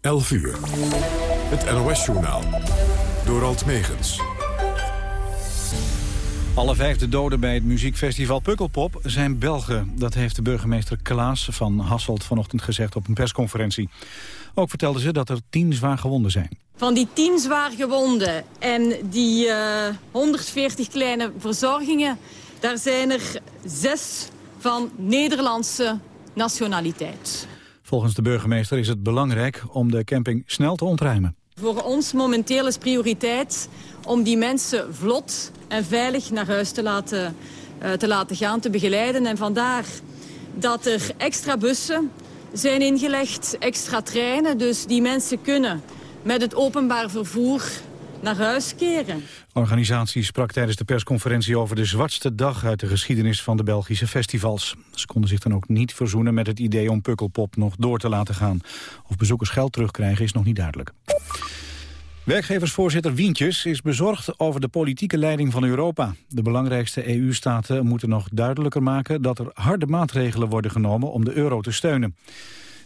11 uur. Het NOS-journaal. Door Alt Megens. Alle vijfde doden bij het muziekfestival Pukkelpop zijn Belgen. Dat heeft de burgemeester Klaas van Hasselt vanochtend gezegd op een persconferentie. Ook vertelde ze dat er tien zwaar gewonden zijn. Van die tien zwaar gewonden en die uh, eh, 140 kleine verzorgingen... daar zijn er zes van Nederlandse nationaliteit. Volgens de burgemeester is het belangrijk om de camping snel te ontruimen. Voor ons momenteel is prioriteit om die mensen vlot en veilig naar huis te laten, uh, te laten gaan, te begeleiden. En vandaar dat er extra bussen zijn ingelegd, extra treinen. Dus die mensen kunnen met het openbaar vervoer naar huis keren. De organisatie sprak tijdens de persconferentie over de zwartste dag uit de geschiedenis van de Belgische festivals. Ze konden zich dan ook niet verzoenen met het idee om Pukkelpop nog door te laten gaan. Of bezoekers geld terugkrijgen is nog niet duidelijk. Werkgeversvoorzitter Wientjes is bezorgd over de politieke leiding van Europa. De belangrijkste EU-staten moeten nog duidelijker maken dat er harde maatregelen worden genomen om de euro te steunen.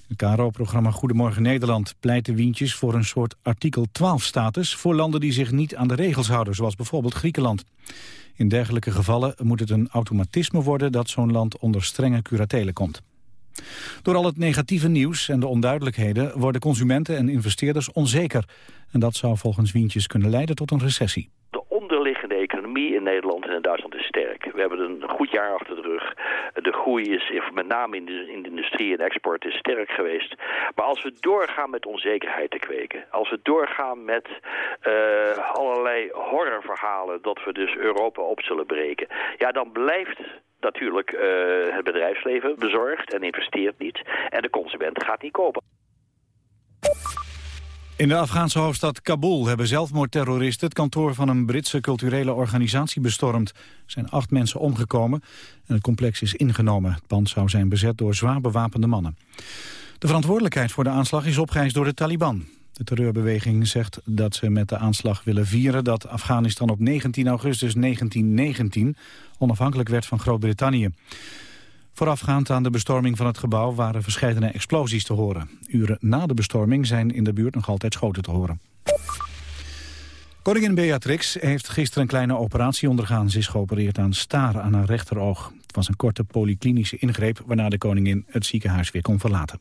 Het KRO-programma Goedemorgen Nederland pleit de Wientjes voor een soort artikel 12-status voor landen die zich niet aan de regels houden, zoals bijvoorbeeld Griekenland. In dergelijke gevallen moet het een automatisme worden dat zo'n land onder strenge curatelen komt. Door al het negatieve nieuws en de onduidelijkheden worden consumenten en investeerders onzeker. En dat zou volgens Wientjes kunnen leiden tot een recessie. In Nederland en in Duitsland is sterk. We hebben een goed jaar achter de rug. De groei is met name in de, in de industrie en export is sterk geweest. Maar als we doorgaan met onzekerheid te kweken... als we doorgaan met uh, allerlei horrorverhalen... dat we dus Europa op zullen breken... ja, dan blijft natuurlijk uh, het bedrijfsleven bezorgd en investeert niet. En de consument gaat niet kopen. In de Afghaanse hoofdstad Kabul hebben zelfmoordterroristen het kantoor van een Britse culturele organisatie bestormd. Er zijn acht mensen omgekomen en het complex is ingenomen. Het pand zou zijn bezet door zwaar bewapende mannen. De verantwoordelijkheid voor de aanslag is opgeëist door de Taliban. De terreurbeweging zegt dat ze met de aanslag willen vieren dat Afghanistan op 19 augustus 1919 onafhankelijk werd van Groot-Brittannië. Voorafgaand aan de bestorming van het gebouw waren verschillende explosies te horen. Uren na de bestorming zijn in de buurt nog altijd schoten te horen. Koningin Beatrix heeft gisteren een kleine operatie ondergaan. Ze is geopereerd aan staren aan haar rechteroog. Het was een korte polyklinische ingreep waarna de koningin het ziekenhuis weer kon verlaten.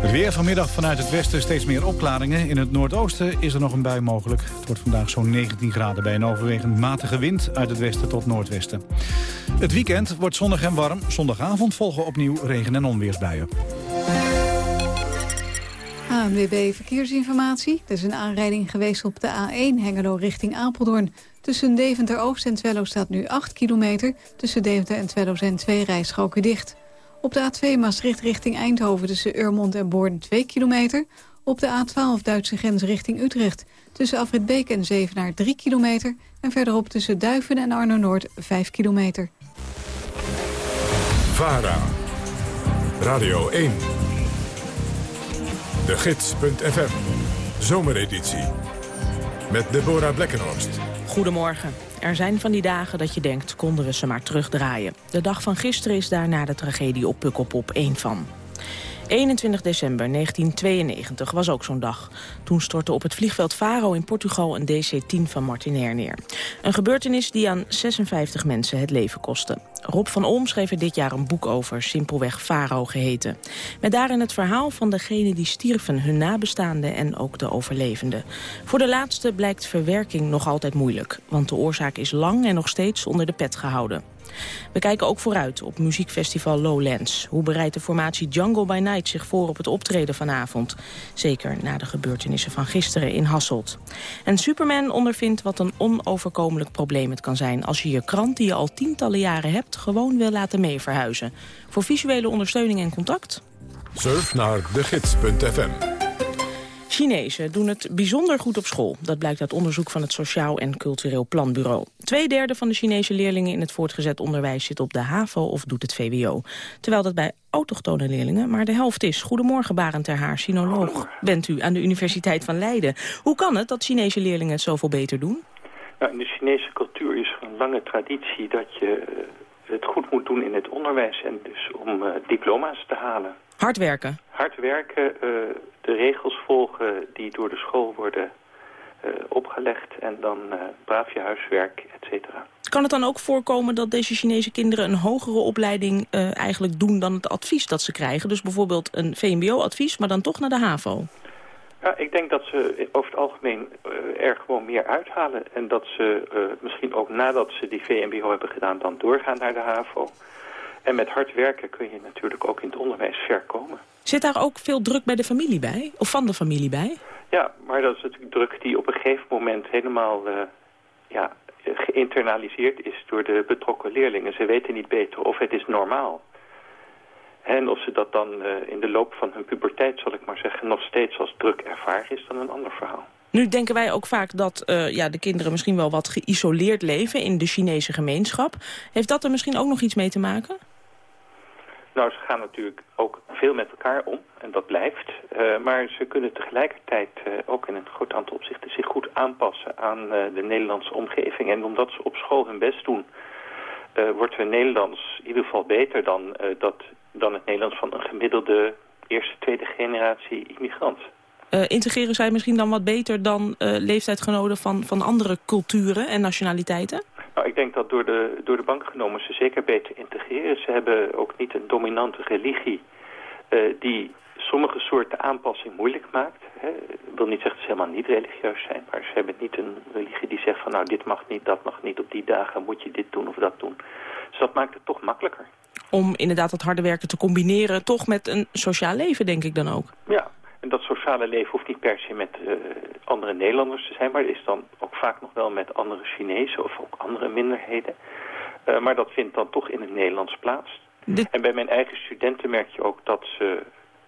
Het weer vanmiddag vanuit het westen steeds meer opklaringen. In het noordoosten is er nog een bui mogelijk. Het wordt vandaag zo'n 19 graden bij een overwegend matige wind uit het westen tot noordwesten. Het weekend wordt zonnig en warm. Zondagavond volgen opnieuw regen- en onweersbuien. ANWB Verkeersinformatie. Er is een aanrijding geweest op de A1 Hengelo richting Apeldoorn. Tussen Deventer-Oost en Twello staat nu 8 kilometer. Tussen Deventer en Twello zijn twee rijstroken dicht. Op de A2 Maastricht richting Eindhoven tussen Urmond en Boorden 2 kilometer. Op de A12 Duitse grens richting Utrecht. Tussen Afritbeek en Zevenaar 3 kilometer. En verderop tussen Duiven en Arno-Noord 5 kilometer. VARA. Radio 1. De Gids.fm. Zomereditie. Met Deborah Blekkenhorst. Goedemorgen. Er zijn van die dagen dat je denkt, konden we ze maar terugdraaien. De dag van gisteren is daar na de tragedie op Pukkelpop één van. 21 december 1992 was ook zo'n dag. Toen stortte op het vliegveld Faro in Portugal een DC-10 van Martinair neer. Een gebeurtenis die aan 56 mensen het leven kostte. Rob van Olm schreef er dit jaar een boek over, simpelweg Faro geheten. Met daarin het verhaal van degenen die stierven, hun nabestaanden en ook de overlevenden. Voor de laatste blijkt verwerking nog altijd moeilijk, want de oorzaak is lang en nog steeds onder de pet gehouden. We kijken ook vooruit op muziekfestival Lowlands. Hoe bereidt de formatie Jungle by Night zich voor op het optreden vanavond? Zeker na de gebeurtenissen van gisteren in Hasselt. En Superman ondervindt wat een onoverkomelijk probleem het kan zijn... als je je krant die je al tientallen jaren hebt gewoon wil laten meeverhuizen. Voor visuele ondersteuning en contact? Surf naar degids.fm Chinezen doen het bijzonder goed op school. Dat blijkt uit onderzoek van het Sociaal en Cultureel Planbureau. Tweederde van de Chinese leerlingen in het voortgezet onderwijs zit op de HAVO of doet het VWO. Terwijl dat bij autochtone leerlingen maar de helft is. Goedemorgen, Barend ter Haar, sinoloog bent u aan de Universiteit van Leiden. Hoe kan het dat Chinese leerlingen het zoveel beter doen? Nou, in de Chinese cultuur is er een lange traditie dat je eh, het goed moet doen in het onderwijs... en dus om uh, diploma's te halen. Hard werken? Hard werken, uh, de regels volgen die door de school worden uh, opgelegd en dan braaf je huiswerk, et cetera. Kan het dan ook voorkomen dat deze Chinese kinderen een hogere opleiding eigenlijk doen dan het advies dat ze krijgen? Dus bijvoorbeeld een VMBO-advies, maar dan toch naar de HAVO? Ja, ik denk dat ze over het algemeen uh, er gewoon meer uithalen. En dat ze uh, misschien ook nadat ze die VMBO hebben gedaan... dan doorgaan naar de HAVO. En met hard werken kun je natuurlijk ook in het onderwijs ver komen. Zit daar ook veel druk bij de familie bij? Of van de familie bij? Ja, maar dat is natuurlijk druk die op een gegeven moment helemaal... Uh, ja, geïnternaliseerd is door de betrokken leerlingen. Ze weten niet beter of het is normaal en of ze dat dan uh, in de loop van hun puberteit, zal ik maar zeggen, nog steeds als druk ervaren is dan een ander verhaal. Nu denken wij ook vaak dat uh, ja, de kinderen misschien wel wat geïsoleerd leven in de Chinese gemeenschap. Heeft dat er misschien ook nog iets mee te maken? Nou, ze gaan natuurlijk ook veel met elkaar om en dat blijft. Uh, maar ze kunnen tegelijkertijd uh, ook in een groot aantal opzichten zich goed aanpassen aan uh, de Nederlandse omgeving. En omdat ze op school hun best doen, wordt hun Nederlands in ieder geval beter dan dat dan het Nederlands van een gemiddelde eerste, tweede generatie immigrant. Uh, integreren zij misschien dan wat beter dan uh, leeftijdgenoten van, van andere culturen en nationaliteiten? Nou, ik denk dat door de, door de bank genomen ze zeker beter integreren. Ze hebben ook niet een dominante religie uh, die sommige soorten aanpassing moeilijk maakt. Hè. Ik wil niet zeggen dat ze helemaal niet religieus zijn, maar ze hebben niet een religie die zegt van nou dit mag niet, dat mag niet, op die dagen moet je dit doen of dat doen. Dus dat maakt het toch makkelijker om inderdaad dat harde werken te combineren... toch met een sociaal leven, denk ik dan ook. Ja, en dat sociale leven hoeft niet per se met uh, andere Nederlanders te zijn... maar is dan ook vaak nog wel met andere Chinezen of ook andere minderheden. Uh, maar dat vindt dan toch in het Nederlands plaats. Dit... En bij mijn eigen studenten merk je ook dat ze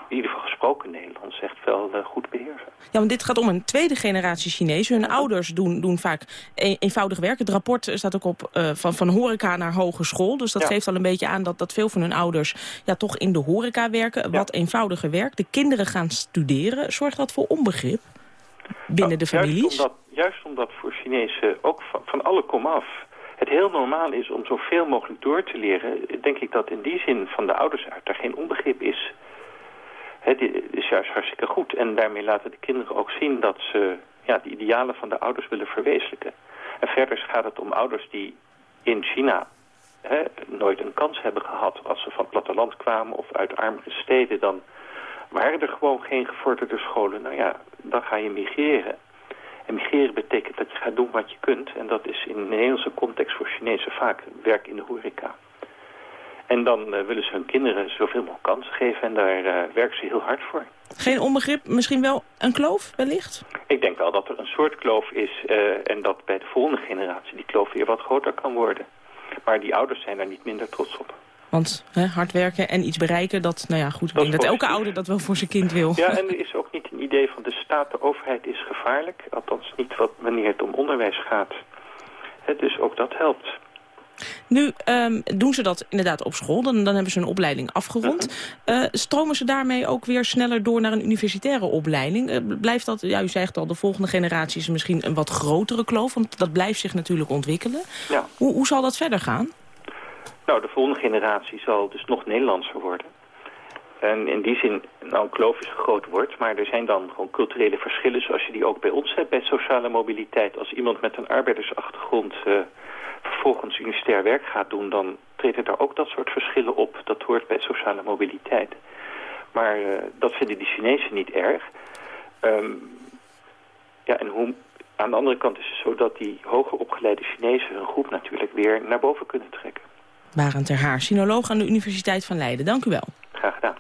in ieder geval gesproken Nederlands echt wel uh, goed beheersen. Ja, want dit gaat om een tweede generatie Chinezen. Hun ouders doen, doen vaak een, eenvoudig werk. Het rapport staat ook op uh, van, van horeca naar hogeschool. Dus dat ja. geeft al een beetje aan dat, dat veel van hun ouders ja, toch in de horeca werken. Ja. Wat eenvoudiger werk. De kinderen gaan studeren. Zorgt dat voor onbegrip binnen nou, de families? Juist omdat, juist omdat voor Chinezen ook van, van alle komaf het heel normaal is om zoveel mogelijk door te leren... denk ik dat in die zin van de ouders uit daar geen onbegrip is... Het is juist hartstikke goed. En daarmee laten de kinderen ook zien dat ze ja, de idealen van de ouders willen verwezenlijken. En verder gaat het om ouders die in China nooit een kans hebben gehad. Als ze van het platteland kwamen of uit armere steden, dan waren er gewoon geen gevorderde scholen. Nou ja, dan ga je migreren. En migreren betekent dat je gaat doen wat je kunt. En dat is in de Nederlandse context voor Chinezen vaak werk in de horeca. En dan uh, willen ze hun kinderen zoveel mogelijk kansen geven en daar uh, werken ze heel hard voor. Geen onbegrip, misschien wel een kloof wellicht? Ik denk wel dat er een soort kloof is uh, en dat bij de volgende generatie die kloof weer wat groter kan worden. Maar die ouders zijn daar niet minder trots op. Want hè, hard werken en iets bereiken, dat, nou ja, goed, dat denk dat elke ouder dat wel voor zijn kind wil. Ja, en er is ook niet een idee van de staat, de overheid is gevaarlijk. Althans niet wat, wanneer het om onderwijs gaat. He, dus ook dat helpt. Nu um, doen ze dat inderdaad op school, dan, dan hebben ze een opleiding afgerond. Uh, stromen ze daarmee ook weer sneller door naar een universitaire opleiding? Uh, blijft dat, ja, u zegt al, de volgende generatie is misschien een wat grotere kloof, want dat blijft zich natuurlijk ontwikkelen. Ja. Hoe, hoe zal dat verder gaan? Nou, de volgende generatie zal dus nog Nederlandser worden. En in die zin, nou, een kloof is een groot woord, maar er zijn dan gewoon culturele verschillen zoals je die ook bij ons hebt, bij sociale mobiliteit. Als iemand met een arbeidersachtergrond... Uh, vervolgens universitair werk gaat doen... dan treden daar ook dat soort verschillen op. Dat hoort bij sociale mobiliteit. Maar uh, dat vinden die Chinezen niet erg. Um, ja, en hoe, aan de andere kant is het zo dat die hoger opgeleide Chinezen... hun groep natuurlijk weer naar boven kunnen trekken. Barend ter Haar, sinoloog aan de Universiteit van Leiden. Dank u wel. Graag gedaan.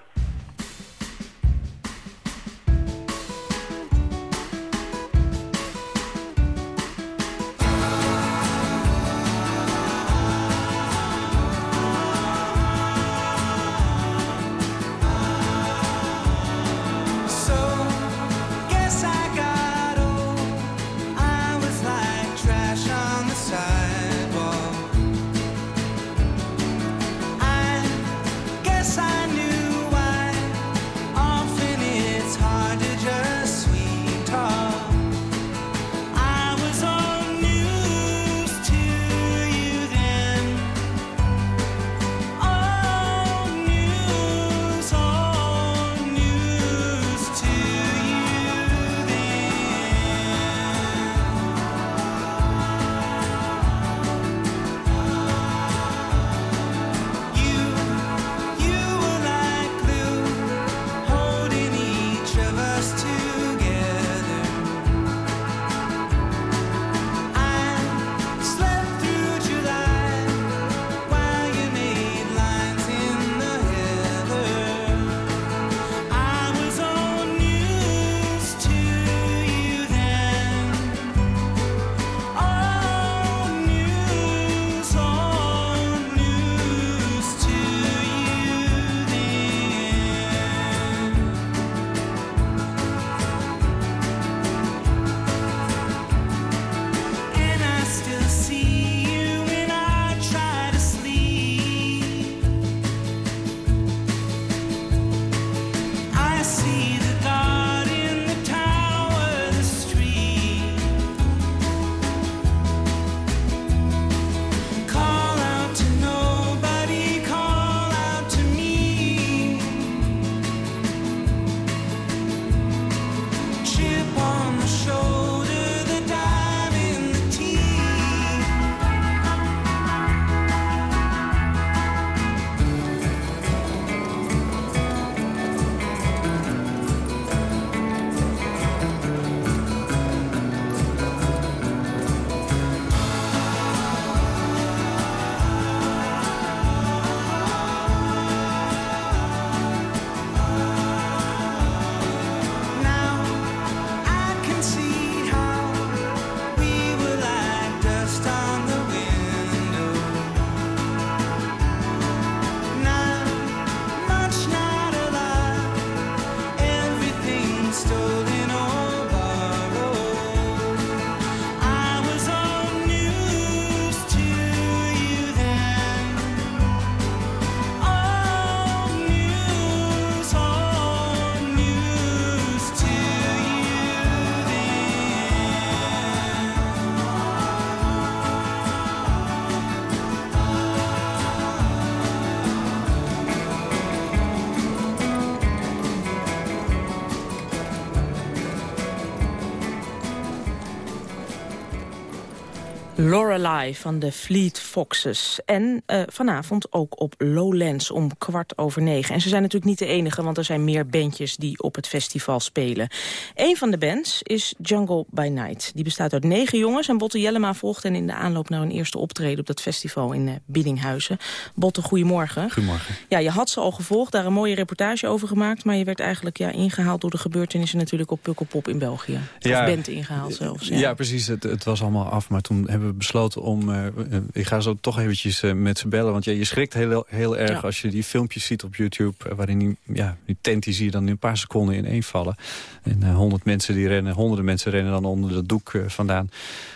Lorelei van de Fleet Foxes. En uh, vanavond ook op Lowlands om kwart over negen. En ze zijn natuurlijk niet de enige, want er zijn meer bandjes die op het festival spelen. Een van de bands is Jungle by Night. Die bestaat uit negen jongens en Botte Jellema volgt hen in de aanloop naar een eerste optreden op dat festival in uh, Biddinghuizen. Botte, goedemorgen. Goedemorgen. Ja, je had ze al gevolgd, daar een mooie reportage over gemaakt, maar je werd eigenlijk ja, ingehaald door de gebeurtenissen natuurlijk op Pukkelpop in België. Ja, of bent ingehaald zelfs. Ja, ja precies. Het, het was allemaal af, maar toen hebben we besloten om... Uh, ik ga zo toch eventjes uh, met ze bellen. Want ja, je schrikt heel, heel erg als je die filmpjes ziet op YouTube... Uh, waarin die, ja, die tent die zie je dan in een paar seconden ineen vallen. En honderd mensen die rennen, honderden mensen rennen dan onder dat doek vandaan.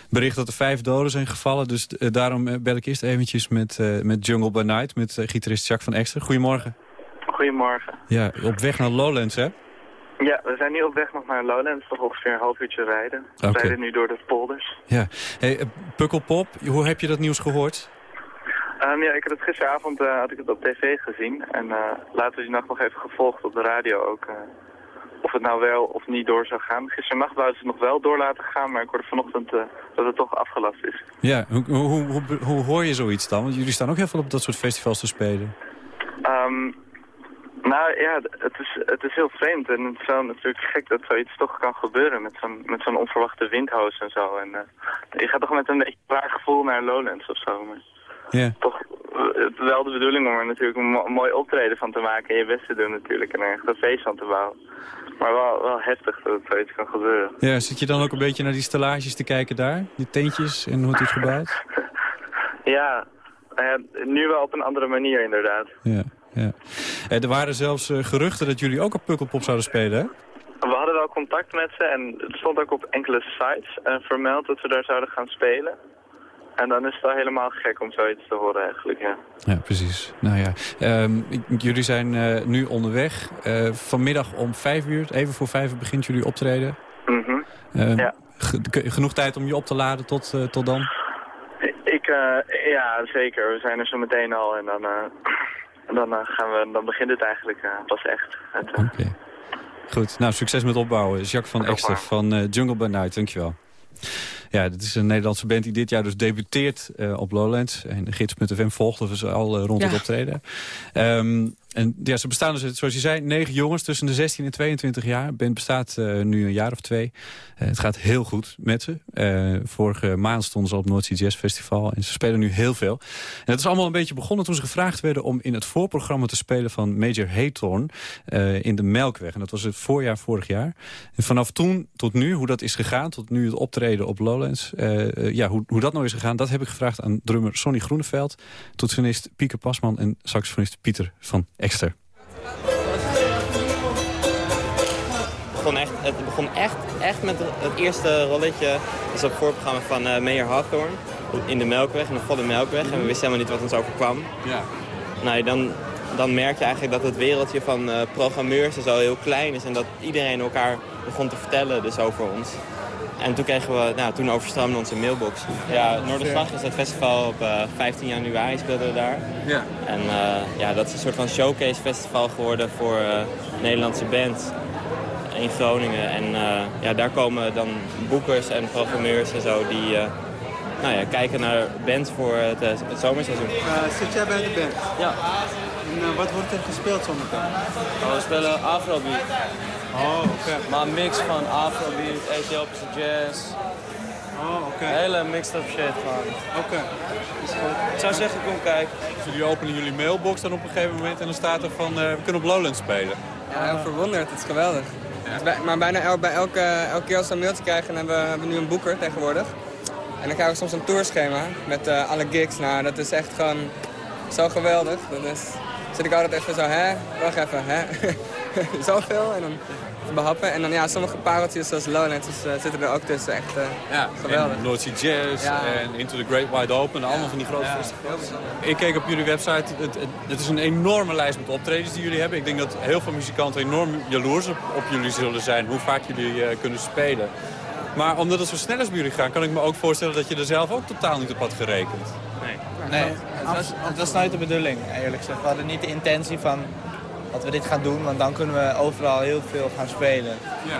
Bericht dat er vijf doden zijn gevallen. Dus daarom bel ik eerst eventjes met, met Jungle by Night... met gitarist Jacques van Exter. Goedemorgen. Goedemorgen. Ja, op weg naar Lowlands, hè? Ja, we zijn nu op weg nog naar Lowlands, toch ongeveer een half uurtje rijden. We okay. rijden nu door de polders. Ja. Hey, uh, Pukkelpop, hoe heb je dat nieuws gehoord? Um, ja, ik had het gisteravond uh, had ik het op tv gezien. En uh, later die nacht nog even gevolgd op de radio ook. of het nou wel of niet door zou gaan. Gisternacht wouden ze het nog wel door laten gaan, maar ik hoorde vanochtend dat het toch afgelast is. Ja, hoe, hoe, hoe, hoe, hoor je zoiets dan? Want jullie staan ook heel veel op dat soort festivals te spelen. Um, nou ja, het is, het is heel vreemd en het is wel natuurlijk gek dat zoiets toch kan gebeuren met zo'n met zo'n onverwachte windhoos en zo. En, uh, je gaat toch met een beetje raar gevoel naar Lowlands of zo. Maar. Toch het wel de bedoeling om er natuurlijk een mooi optreden van te maken en je best te doen natuurlijk en er echt een feest van te bouwen. Maar wel, wel heftig dat het zoiets kan gebeuren. Ja, zit je dan ook een beetje naar die stellages te kijken daar? Die tentjes en hoe het is gebouwd? ja, uh, nu wel op een andere manier inderdaad. Ja ja. Eh, er waren zelfs eh, geruchten dat jullie ook op Pukkelpop zouden spelen, hè? We hadden wel contact met ze en het stond ook op enkele sites uh, vermeld dat we daar zouden gaan spelen. En dan is het wel helemaal gek om zoiets te horen eigenlijk, ja. Ja, precies. Nou ja, um, jullie zijn uh, nu onderweg. Uh, vanmiddag om vijf uur, even voor vijf uur begint jullie optreden. Mm -hmm. ja. Genoeg tijd om je op te laden tot, tot dan? Ik, ja, zeker. We zijn er zo meteen al en dan en dan, uh, gaan we, dan begint het eigenlijk uh, pas echt. Eh, Oké. Okay. Goed, nou succes met opbouwen. Jacques van Exter van Jungle by Night, dankjewel. Ja, dit is een Nederlandse band die dit jaar dus debuteert uh, op Lowlands. En de gids.fm volgt dus al uh, rond ja. het optreden. Um, en ja, ze bestaan dus, zoals je zei, negen jongens tussen de 16 en 22 jaar. band bestaat uh, nu een jaar of twee. Uh, het gaat heel goed met ze. Uh, vorige maand stonden ze op het Noordzee Jazz Festival. En ze spelen nu heel veel. En dat is allemaal een beetje begonnen toen ze gevraagd werden... om in het voorprogramma te spelen van Major Haythorn in de Melkweg. En dat was het voorjaar vorig jaar. En vanaf toen tot nu, hoe dat is gegaan... tot nu het optreden op Lowlands... ja, hoe, hoe dat nou is gegaan, dat heb ik gevraagd aan drummer Sonny Groeneveld... toetsenist Pieke Pasman en saxofonist Pieter van Exter. Het begon echt, het begon echt, echt met het eerste rolletje. Dus op het voorprogramma van uh, Mayor Hawthorne. In de Melkweg, in de volle Melkweg. En we wisten helemaal niet wat ons overkwam. Ja. Nou, dan dan merk je eigenlijk dat het wereldje van uh, programmeurs en zo heel klein is. En dat iedereen elkaar begon te vertellen dus over ons. En toen kregen we, nou, toen overstroomde onze mailbox. Ja, Noorderslag is dat festival op 15 januari speelden we daar. Ja. En ja, dat is een soort van showcase festival geworden voor Nederlandse bands in Groningen. En uh, ja, daar komen dan boekers en programmeurs en zo die uh, nou ja, kijken naar bands voor het, het zomerseizoen. Uh, zit jij bij de band? Ja. En wat wordt er gespeeld zometeen? Oh, we spelen Afrobeat. Oh, oké. Okay. Maar een mix van Afrobeat, Ethiopische jazz. Oh, oké. Okay. Hele mixed up shit gewoon. Oké. Okay. Ik zou zeggen, kom kijken. Dus jullie openen jullie mailbox dan op een gegeven moment en dan staat er van, we kunnen op Lowlands spelen. Ja, heel verwonderd. Het is geweldig. Maar bijna el, bij elke, elke keer als we een mailtje krijgen, hebben we, hebben we nu een boeker tegenwoordig. En dan krijgen we soms een tourschema met uh, alle gigs. Nou, dat is echt gewoon zo geweldig. Dan is, zit ik altijd even zo, hè, wacht even, hè. Zoveel en dan behappen. En dan ja, sommige pareltjes zoals Lowlands dus, uh, zitten er ook tussen. Echt uh, ja, geweldig. En North Sea Jazz en Into the Great Wide Open. Allemaal van die grote ja. festivals. Ik keek op jullie website. Het, het, het, is een enorme lijst met optredens die jullie hebben. Ik denk dat heel veel muzikanten enorm jaloers op, op jullie zullen zijn. Hoe vaak jullie uh, kunnen spelen. Maar omdat het zo snel is bij jullie gaan, kan ik me ook voorstellen dat je er zelf ook totaal niet op had gerekend. Nee, nee het, was, het was nooit de bedoeling, eerlijk gezegd. We hadden niet de intentie van dat we dit gaan doen, want dan kunnen we overal heel veel gaan spelen. Ja.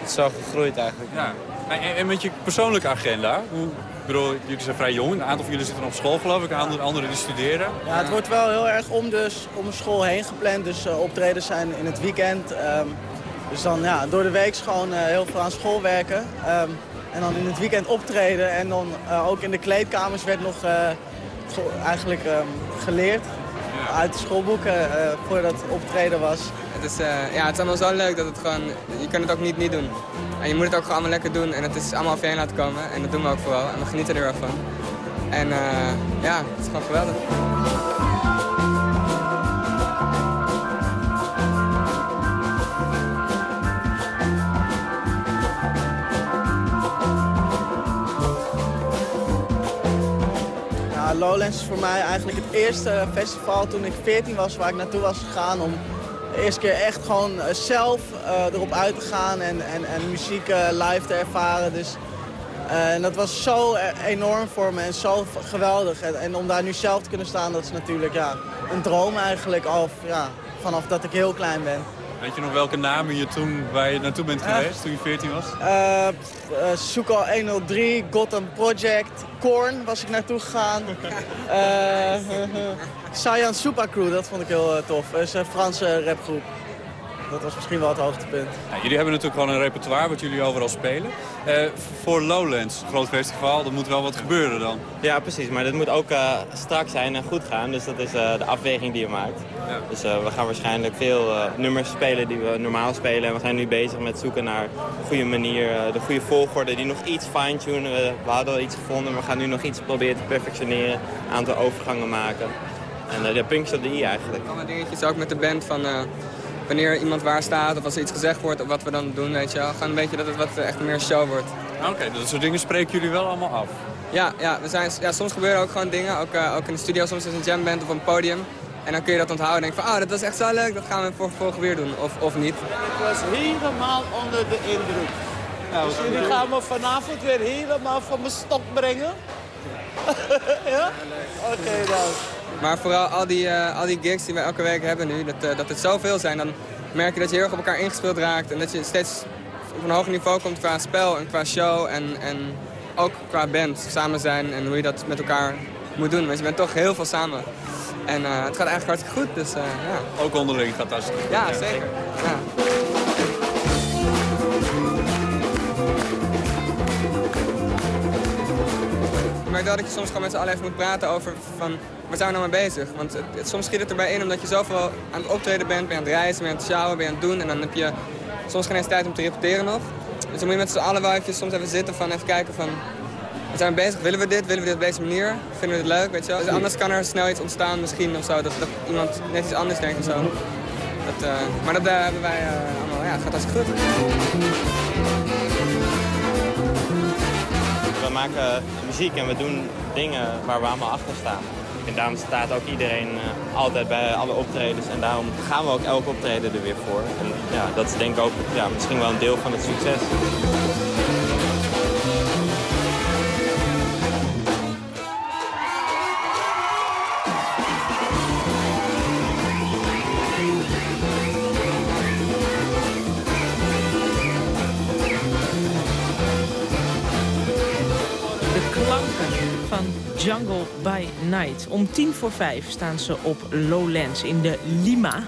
Het is zo gegroeid eigenlijk. Ja. En, en met je persoonlijke agenda, hoe, ik bedoel, jullie zijn vrij jong, een aantal van jullie zitten op school geloof ik, andere, anderen die studeren. Ja, het wordt wel heel erg om, dus, om school heen gepland, dus uh, optreden zijn in het weekend. Um, dus dan ja, door de week gewoon uh, heel veel aan school werken. Um, en dan in het weekend optreden en dan uh, ook in de kleedkamers werd nog eigenlijk um, geleerd uit de schoolboeken uh, voor dat optreden was. Het is, uh, ja, het is allemaal zo leuk dat het gewoon, je kunt het ook niet niet doen. En je moet het ook gewoon allemaal lekker doen en het is allemaal over je laten komen. En dat doen we ook vooral en we genieten er wel van. En uh, ja, het is gewoon geweldig. Lowlands is voor mij eigenlijk het eerste festival toen ik 14 was waar ik naartoe was gegaan om de eerste keer echt gewoon eh, zelf uh, erop uit te gaan en, en, en muziek uh, live te ervaren. Dus, en dat was zo enorm voor me en zo geweldig. En, en, om daar nu zelf te kunnen staan, dat is natuurlijk ja, een droom eigenlijk al ja, vanaf dat ik heel klein ben. Weet je nog welke namen je toen, waar je naartoe bent geweest toen je 14 was? Uh, uh, Soekal 103, Gotham Project, Korn was ik naartoe gegaan. uh, Saiyan Super Crew, dat vond ik heel tof. Dat is een Franse rapgroep. Dat was misschien wel het hoogtepunt. Ja, jullie hebben natuurlijk gewoon een repertoire wat jullie overal spelen. Uh, voor Lowlands, groot festival, er moet wel wat gebeuren dan. Ja, precies. Maar dit moet ook uh, strak zijn en goed gaan. Dus dat is uh, de afweging die je maakt. Ja. Dus we gaan waarschijnlijk veel nummers spelen die we normaal spelen. En we zijn nu bezig met zoeken naar de goede manier, de goede volgorde. Die nog iets fine-tunen. We, we hadden al iets gevonden, maar we gaan nu nog iets proberen te perfectioneren. Een aantal overgangen maken. En uh, ja, puntjes op de i eigenlijk. Allemaal dingetjes ook met de band van wanneer iemand waar staat of als er iets gezegd wordt of wat we dan doen, weet je wel. Gewoon een beetje dat het wat echt meer show wordt. Oké, okay, dat soort dingen spreken jullie wel allemaal af? Ja, ja, we zijn, ja soms gebeuren ook gewoon dingen, ook, uh, ook in de studio, soms is een jamband of een podium. En dan kun je dat onthouden en denk van, oh, dat was echt zo leuk, dat gaan we voor, voor weer doen, of, of niet. Ik was helemaal onder de indruk. Ja, dus jullie gaan me vanavond weer helemaal van mijn stok brengen? ja? Oké, okay, dan. Maar vooral al die, uh, al die gigs die we elke week hebben nu, dat, uh, dat het zoveel zijn, dan merk je dat je heel erg op elkaar ingespeeld raakt. En dat je steeds op een hoger niveau komt qua spel en qua show en, en ook qua band samen zijn en hoe je dat met elkaar moet doen. Want je bent toch heel veel samen. En uh, het gaat eigenlijk hartstikke goed, dus ja. Ook onderling gaat dat goed. Ja, zeker. Ja. Ik merk wel dat je soms gewoon met z'n allen even moet praten over van, waar zijn we nou mee bezig? Want het, soms schiet het erbij in omdat je zoveel aan het optreden bent, ben je aan het reizen, ben je aan het sjouwen, ben je aan het doen. En dan heb je soms geen eens tijd om te repeteren nog. Dus dan moet je met z'n allen wel even, soms even zitten van even kijken van... We zijn we bezig, willen we dit, willen we dit op deze manier? Vinden we dit leuk, weet je wel? Dus anders kan er snel iets ontstaan misschien of zo, dat, iemand net iets anders denkt of zo. Uh, maar dat uh, hebben wij uh, allemaal, ja, het gaat hartstikke goed. We maken muziek en we doen dingen waar we allemaal achter staan. En daarom staat ook iedereen eh, altijd bij alle optredens. En daarom gaan we ook elke optreden er weer voor. En ja, dat is denk ik ook ja, misschien wel een deel van het succes. By Night. Om tien voor vijf staan ze op Lowlands in de Lima.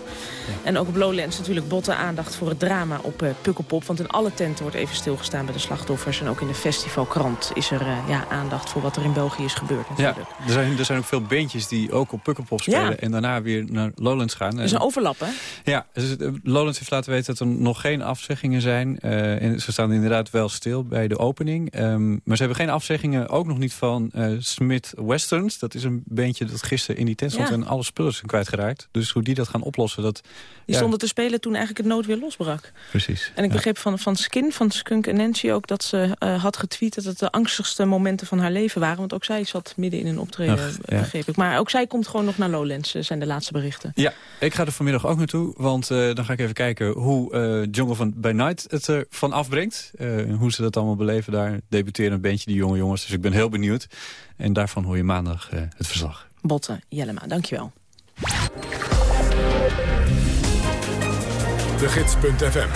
En ook op Lowlands natuurlijk botte aandacht voor het drama op uh, Pukkelpop. Want in alle tenten wordt even stilgestaan bij de slachtoffers. En ook in de festivalkrant is er uh, ja, aandacht voor wat er in België is gebeurd natuurlijk. Ja, er zijn, er zijn ook veel bandjes die ook op Pukkelpop spelen. En daarna weer naar Lowlands gaan. Dat is een overlap, hè? Ja, dus, uh, Lowlands heeft laten weten dat er nog geen afzeggingen zijn. en ze staan inderdaad wel stil bij de opening. Um, maar ze hebben geen afzeggingen, ook nog niet van Smith Westerns. Dat is een bandje dat gisteren in die tent stond en alle spullen zijn kwijtgeraakt. Dus hoe die dat gaan oplossen, dat die stonden te spelen toen eigenlijk het nood weer losbrak. Precies. En ik begreep van, van Skin, van Skunk en Nancy ook... dat ze uh, had getweet dat het de angstigste momenten van haar leven waren. Want ook zij zat midden in een optreden, Ach, ja. begreep ik. Maar ook zij komt gewoon nog naar Lowlands, zijn de laatste berichten. Ja, ik ga er vanmiddag ook naartoe. Want uh, dan ga ik even kijken hoe uh, Jungle van by Night het er van afbrengt. hoe ze dat allemaal beleven daar. Debuteren een bandje, die jonge jongens. Dus ik ben heel benieuwd. En daarvan hoor je maandag het verslag. Botte Jellema, dankjewel. De Gids.fm.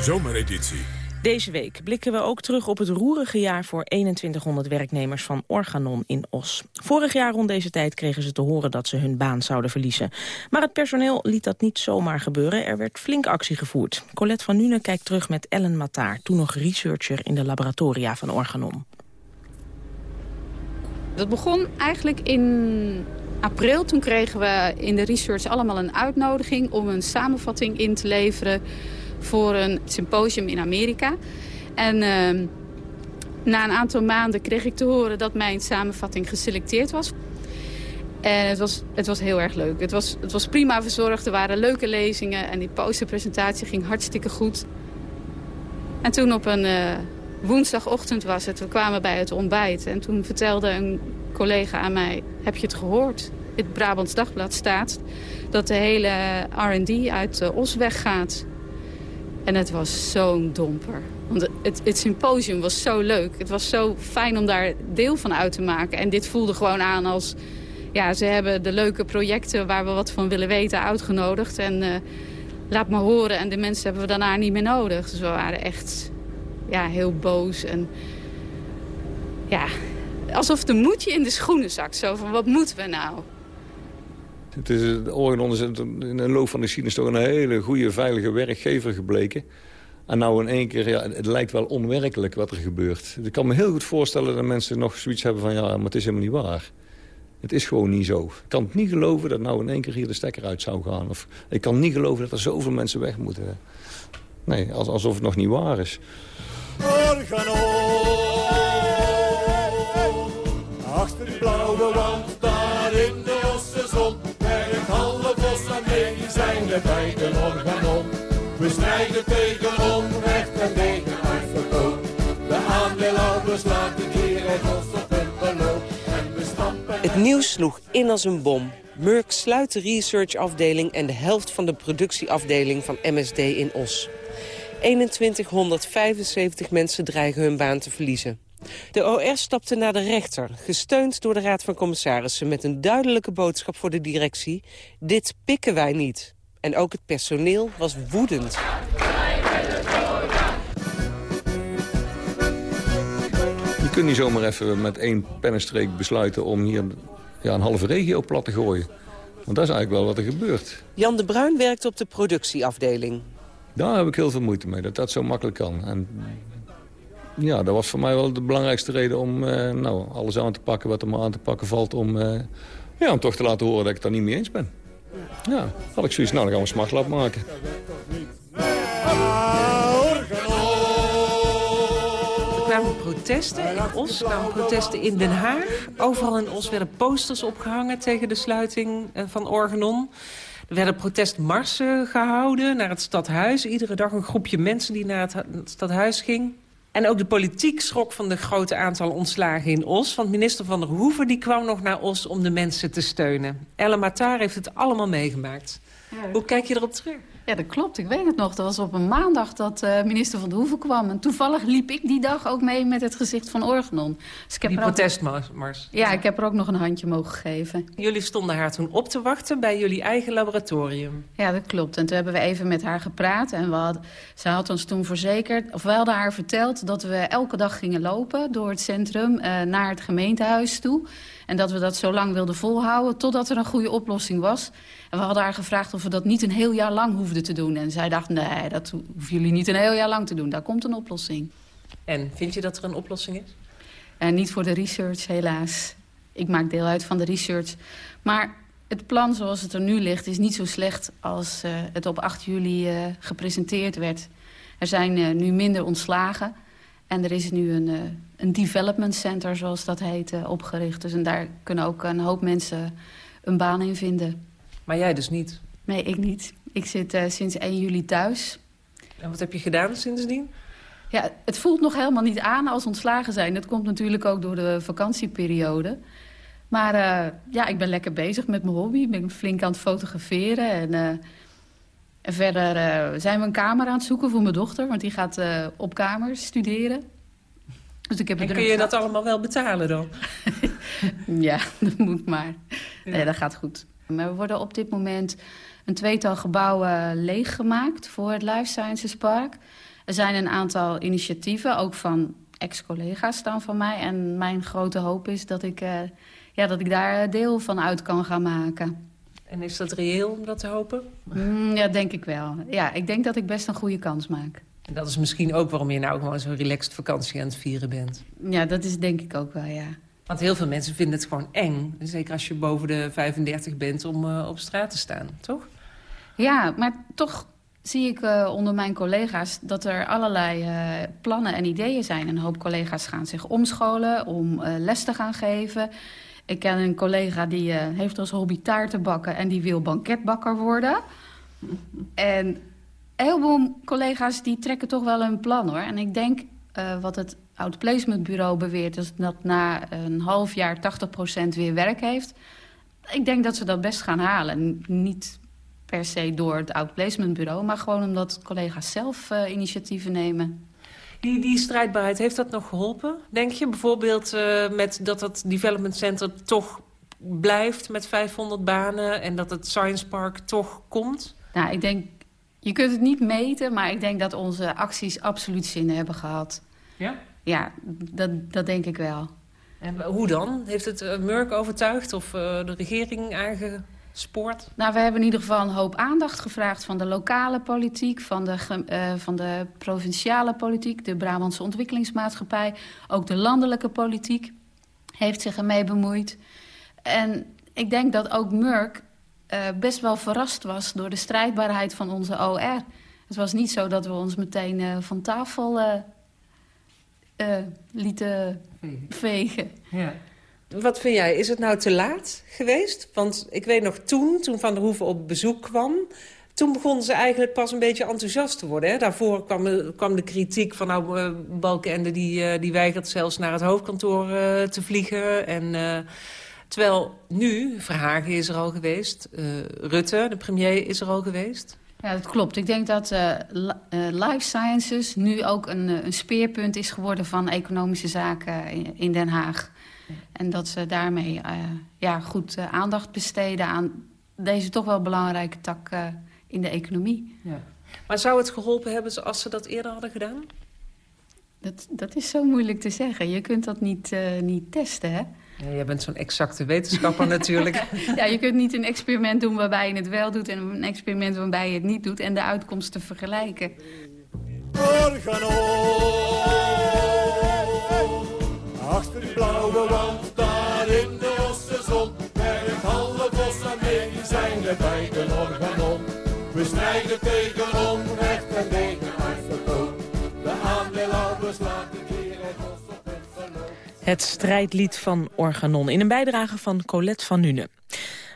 Zomereditie. Deze week blikken we ook terug op het roerige jaar voor 2100 werknemers van Organon in Os. Vorig jaar rond deze tijd kregen ze te horen dat ze hun baan zouden verliezen. Maar het personeel liet dat niet zomaar gebeuren. Er werd flink actie gevoerd. Colette van Nune kijkt terug met Ellen Mataar, toen nog researcher in de laboratoria van Organon. Dat begon eigenlijk in april. Toen kregen we in de research allemaal een uitnodiging om een samenvatting in te leveren voor een symposium in Amerika. En uh, na een aantal maanden kreeg ik te horen dat mijn samenvatting geselecteerd was. En het was, het was heel erg leuk. Het was, het was prima verzorgd, er waren leuke lezingen en die posterpresentatie ging hartstikke goed. En toen op een uh, woensdagochtend was het, we kwamen bij het ontbijt. En toen vertelde een collega aan mij, heb je het gehoord? Het Brabants Dagblad staat dat de hele R&D uit uh, Os weggaat. En het was zo'n domper. Want het, het, symposium was zo leuk. Het was zo fijn om daar deel van uit te maken. En dit voelde gewoon aan als... Ja, ze hebben de leuke projecten waar we wat van willen weten uitgenodigd. En uh, laat me horen. En de mensen hebben we daarna niet meer nodig. Dus we waren echt ja, heel boos. En ja, alsof de moedje in de schoenen zakt. Zo van, wat moeten we nou? Het is, in de loop van de geschiedenis toch een hele goede, veilige werkgever gebleken. En nou in één keer, ja, het lijkt wel onwerkelijk wat er gebeurt. Ik kan me heel goed voorstellen dat mensen nog zoiets hebben van... ja, maar het is helemaal niet waar. Het is gewoon niet zo. Ik kan het niet geloven dat nou in één keer hier de stekker uit zou gaan. Of ik kan niet geloven dat er zoveel mensen weg moeten. Nee, alsof het nog niet waar is. Achter de blauwe wand, daar in de osse zon. Werkt alle bos aan mee, zijn de beide organon. We strijden tegen onrecht en tegen uitverkoop. De aandeelhouders laten hier het ons op hun beloop. En we stampen... Het nieuws sloeg in als een bom. Merck sluit de researchafdeling en de helft van de productieafdeling van MSD in Os. 2175 mensen dreigen hun baan te verliezen. De OR stapte naar de rechter, gesteund door de Raad van Commissarissen... met een duidelijke boodschap voor de directie. Dit pikken wij niet. En ook het personeel was woedend. Je kunt niet zomaar even met één pennenstreek besluiten... om hier ja, een halve regio plat te gooien. Want dat is eigenlijk wel wat er gebeurt. Jan de Bruin werkt op de productieafdeling. Daar heb ik heel veel moeite mee, dat dat zo makkelijk kan. En ja, dat was voor mij wel de belangrijkste reden om uh, nou, alles aan te pakken wat er maar aan te pakken valt. Om, uh, ja, om toch te laten horen dat ik het daar niet mee eens ben. Ja, had ik zoiets, nou dan gaan we smartlap maken. Er kwamen protesten in Os, er kwamen protesten in Den Haag. Overal in Os werden posters opgehangen tegen de sluiting eh, van Organon. Er werden protestmarsen gehouden naar het stadhuis. Iedere dag een groepje mensen die naar het stadhuis ging. En ook de politiek schrok van de grote aantal ontslagen in Os. Want minister Van der Hoeven die kwam nog naar Os om de mensen te steunen. Elle Matar heeft het allemaal meegemaakt. Hoe kijk je erop terug? Ja, dat klopt. Ik weet het nog. Dat was op een maandag dat uh, minister Van de Hoeven kwam. En toevallig liep ik die dag ook mee met het gezicht van Organon. Dus ik heb die protestmars. Ja, ik heb er ook nog een handje mogen geven. Jullie stonden haar toen op te wachten bij jullie eigen laboratorium. Ja, dat klopt. En toen hebben we even met haar gepraat. En we had, ze had ons toen verzekerd, of we hadden haar verteld... dat we elke dag gingen lopen door het centrum uh, naar het gemeentehuis toe... En dat we dat zo lang wilden volhouden totdat er een goede oplossing was. En we hadden haar gevraagd of we dat niet een heel jaar lang te doen. En zij dacht, nee, dat hoeven jullie niet een heel jaar lang te doen. Daar komt een oplossing. En vind je dat er een oplossing is? En niet voor de research, helaas. Ik maak deel uit van de research. Maar het plan zoals het er nu ligt is niet zo slecht als uh, het op 8 juli uh, gepresenteerd werd. Er zijn uh, nu minder ontslagen. En er is nu een, een development center, zoals dat heet, opgericht. Dus en daar kunnen ook een hoop mensen een baan in vinden. Maar jij dus niet? Nee, ik niet. Ik zit uh, sinds 1 juli thuis. En wat heb je gedaan sindsdien? Ja, het voelt nog helemaal niet aan als ontslagen zijn. Dat komt natuurlijk ook door de vakantieperiode. Maar ja, ik ben lekker bezig met mijn hobby. Ik ben flink aan het fotograferen. En, en verder zijn we een kamer aan het zoeken voor mijn dochter. Want die gaat op kamer studeren. Dus ik heb en kun je dat allemaal wel betalen dan? ja, dat moet maar. Ja. Nee, dat gaat goed. Maar we worden op dit moment een tweetal gebouwen leeggemaakt voor het Life Sciences Park. Er zijn een aantal initiatieven, ook van ex-collega's dan van mij. En mijn grote hoop is dat ik, uh, ja, dat ik daar deel van uit kan gaan maken. En is dat reëel om dat te hopen? Mm, ja, denk ik wel. Ja, ik denk dat ik best een goede kans maak. En dat is misschien ook waarom je nou gewoon zo'n relaxed vakantie aan het vieren bent. Ja, dat is denk ik ook wel, ja. Want heel veel mensen vinden het gewoon eng. Zeker als je boven de 35 bent om uh, op straat te staan, toch? Ja, maar toch zie ik uh, onder mijn collega's dat er allerlei uh, plannen en ideeën zijn. Een hoop collega's gaan zich omscholen om les te gaan geven. Ik ken een collega die heeft als hobby taarten bakken en die wil banketbakker worden. En heel veel collega's die trekken toch wel een plan hoor. En ik denk uh, wat het Outplacement Bureau beweert... is dat na een half jaar 80% weer werk heeft. Ik denk dat ze dat best gaan halen. Niet per se door het Outplacement Bureau... maar gewoon omdat collega's zelf uh, initiatieven nemen. Die, die strijdbaarheid, heeft dat nog geholpen, denk je? Bijvoorbeeld uh, met dat het Development Center toch blijft met 500 banen... en dat het Science Park toch komt? Nou, ik denk je kunt het niet meten, maar ik denk dat onze acties absoluut zin hebben gehad. Ja? Ja, dat, dat denk ik wel. En hoe dan? Heeft het uh, Murk overtuigd of de regering aangespoord? Nou, we hebben in ieder geval een hoop aandacht gevraagd... van de lokale politiek, van de, uh, van de provinciale politiek... de Brabantse Ontwikkelingsmaatschappij. Ook de landelijke politiek heeft zich ermee bemoeid. En ik denk dat ook Murk uh, best wel verrast was door de strijdbaarheid van onze OR. Het was niet zo dat we ons meteen uh, van tafel lieten vegen. Ja. Wat vind jij? Is het nou te laat geweest? Want ik weet nog toen, toen Van der Hoeven op bezoek kwam... toen begonnen ze eigenlijk pas een beetje enthousiast te worden. Hè? Daarvoor kwam, kwam, de kritiek van nou, Balkenende... Die, die weigert zelfs naar het hoofdkantoor te vliegen... en Terwijl nu, Verhagen is er al geweest, uh, Rutte, de premier, is er al geweest. Ja, dat klopt. Ik denk dat uh, life sciences nu ook een, een, speerpunt is geworden van economische zaken in Den Haag. En dat ze daarmee uh, ja, goed aandacht besteden aan deze toch wel belangrijke tak in de economie. Ja. Maar zou het geholpen hebben als ze dat eerder hadden gedaan? Dat, dat is zo moeilijk te zeggen. Je kunt dat niet, niet testen, hè? Ja, jij bent zo'n exacte wetenschapper natuurlijk. ja, je kunt niet een experiment doen waarbij je het wel doet... en een experiment waarbij je het niet doet... en de uitkomsten vergelijken. Blauwe wand, daar in de Osterzon... werkt halve bos aan medicijnen bij de organon. We strijden tegen onrecht en tegen uitverkoop. De aandeelhouders laten keer het ons op het verloop. Het strijdlied van Organon in een bijdrage van Colette van Nune.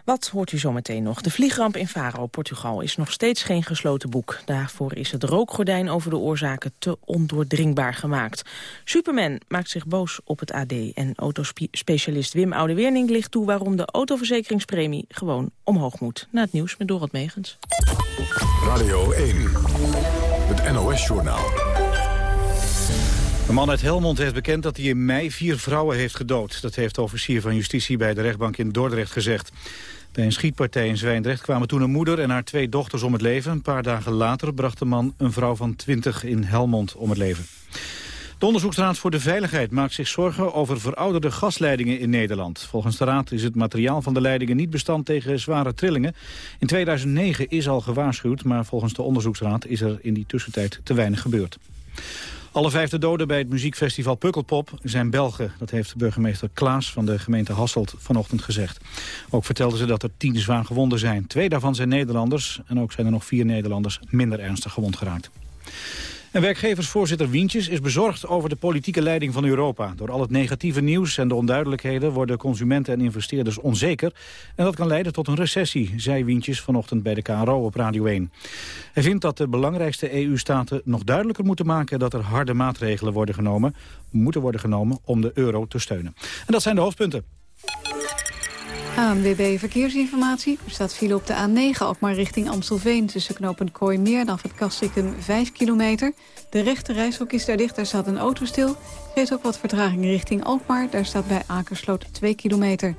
Wat hoort u zometeen nog? De vliegramp in Faro, Portugal, is nog steeds geen gesloten boek. Daarvoor is het rookgordijn over de oorzaken te ondoordringbaar gemaakt. Superman maakt zich boos op het AD. En autospecialist Wim Oudewerning ligt toe waarom de autoverzekeringspremie gewoon omhoog moet. Na het nieuws met Dorot Megens. Radio 1, het NOS-journaal. Een man uit Helmond heeft bekend dat hij in mei vier vrouwen heeft gedood. Dat heeft de officier van justitie bij de rechtbank in Dordrecht gezegd. Bij een schietpartij in Zwijndrecht kwamen toen een moeder en haar twee dochters om het leven. Een paar dagen later bracht de man een vrouw van 20 in Helmond om het leven. De Onderzoeksraad voor de Veiligheid maakt zich zorgen over verouderde gasleidingen in Nederland. Volgens de raad is het materiaal van de leidingen niet bestand tegen zware trillingen. In 2009 is al gewaarschuwd, maar volgens de Onderzoeksraad is er in die tussentijd te weinig gebeurd. Alle vijfde doden bij het muziekfestival Pukkelpop zijn Belgen. Dat heeft burgemeester Klaas van de gemeente Hasselt vanochtend gezegd. Ook vertelden ze dat er tien zwaar gewonden zijn. Twee daarvan zijn Nederlanders en ook zijn er nog vier Nederlanders minder ernstig gewond geraakt. En werkgeversvoorzitter Wientjes is bezorgd over de politieke leiding van Europa. Door al het negatieve nieuws en de onduidelijkheden worden consumenten en investeerders onzeker. En dat kan leiden tot een recessie, zei Wientjes vanochtend bij de KRO op Radio 1. Hij vindt dat de belangrijkste EU-staten nog duidelijker moeten maken dat er harde maatregelen worden genomen, moeten worden genomen om de euro te steunen. En dat zijn de hoofdpunten. ANWB Verkeersinformatie. Er staat file op de A9 ook maar richting Amstelveen... tussen knooppunt Kooimeer en af het Kastrikum 5 kilometer. De rechte reishok is daar dicht, daar staat een auto stil. Geeft ook wat vertraging richting Alkmaar. Daar staat bij Akersloot 2 kilometer.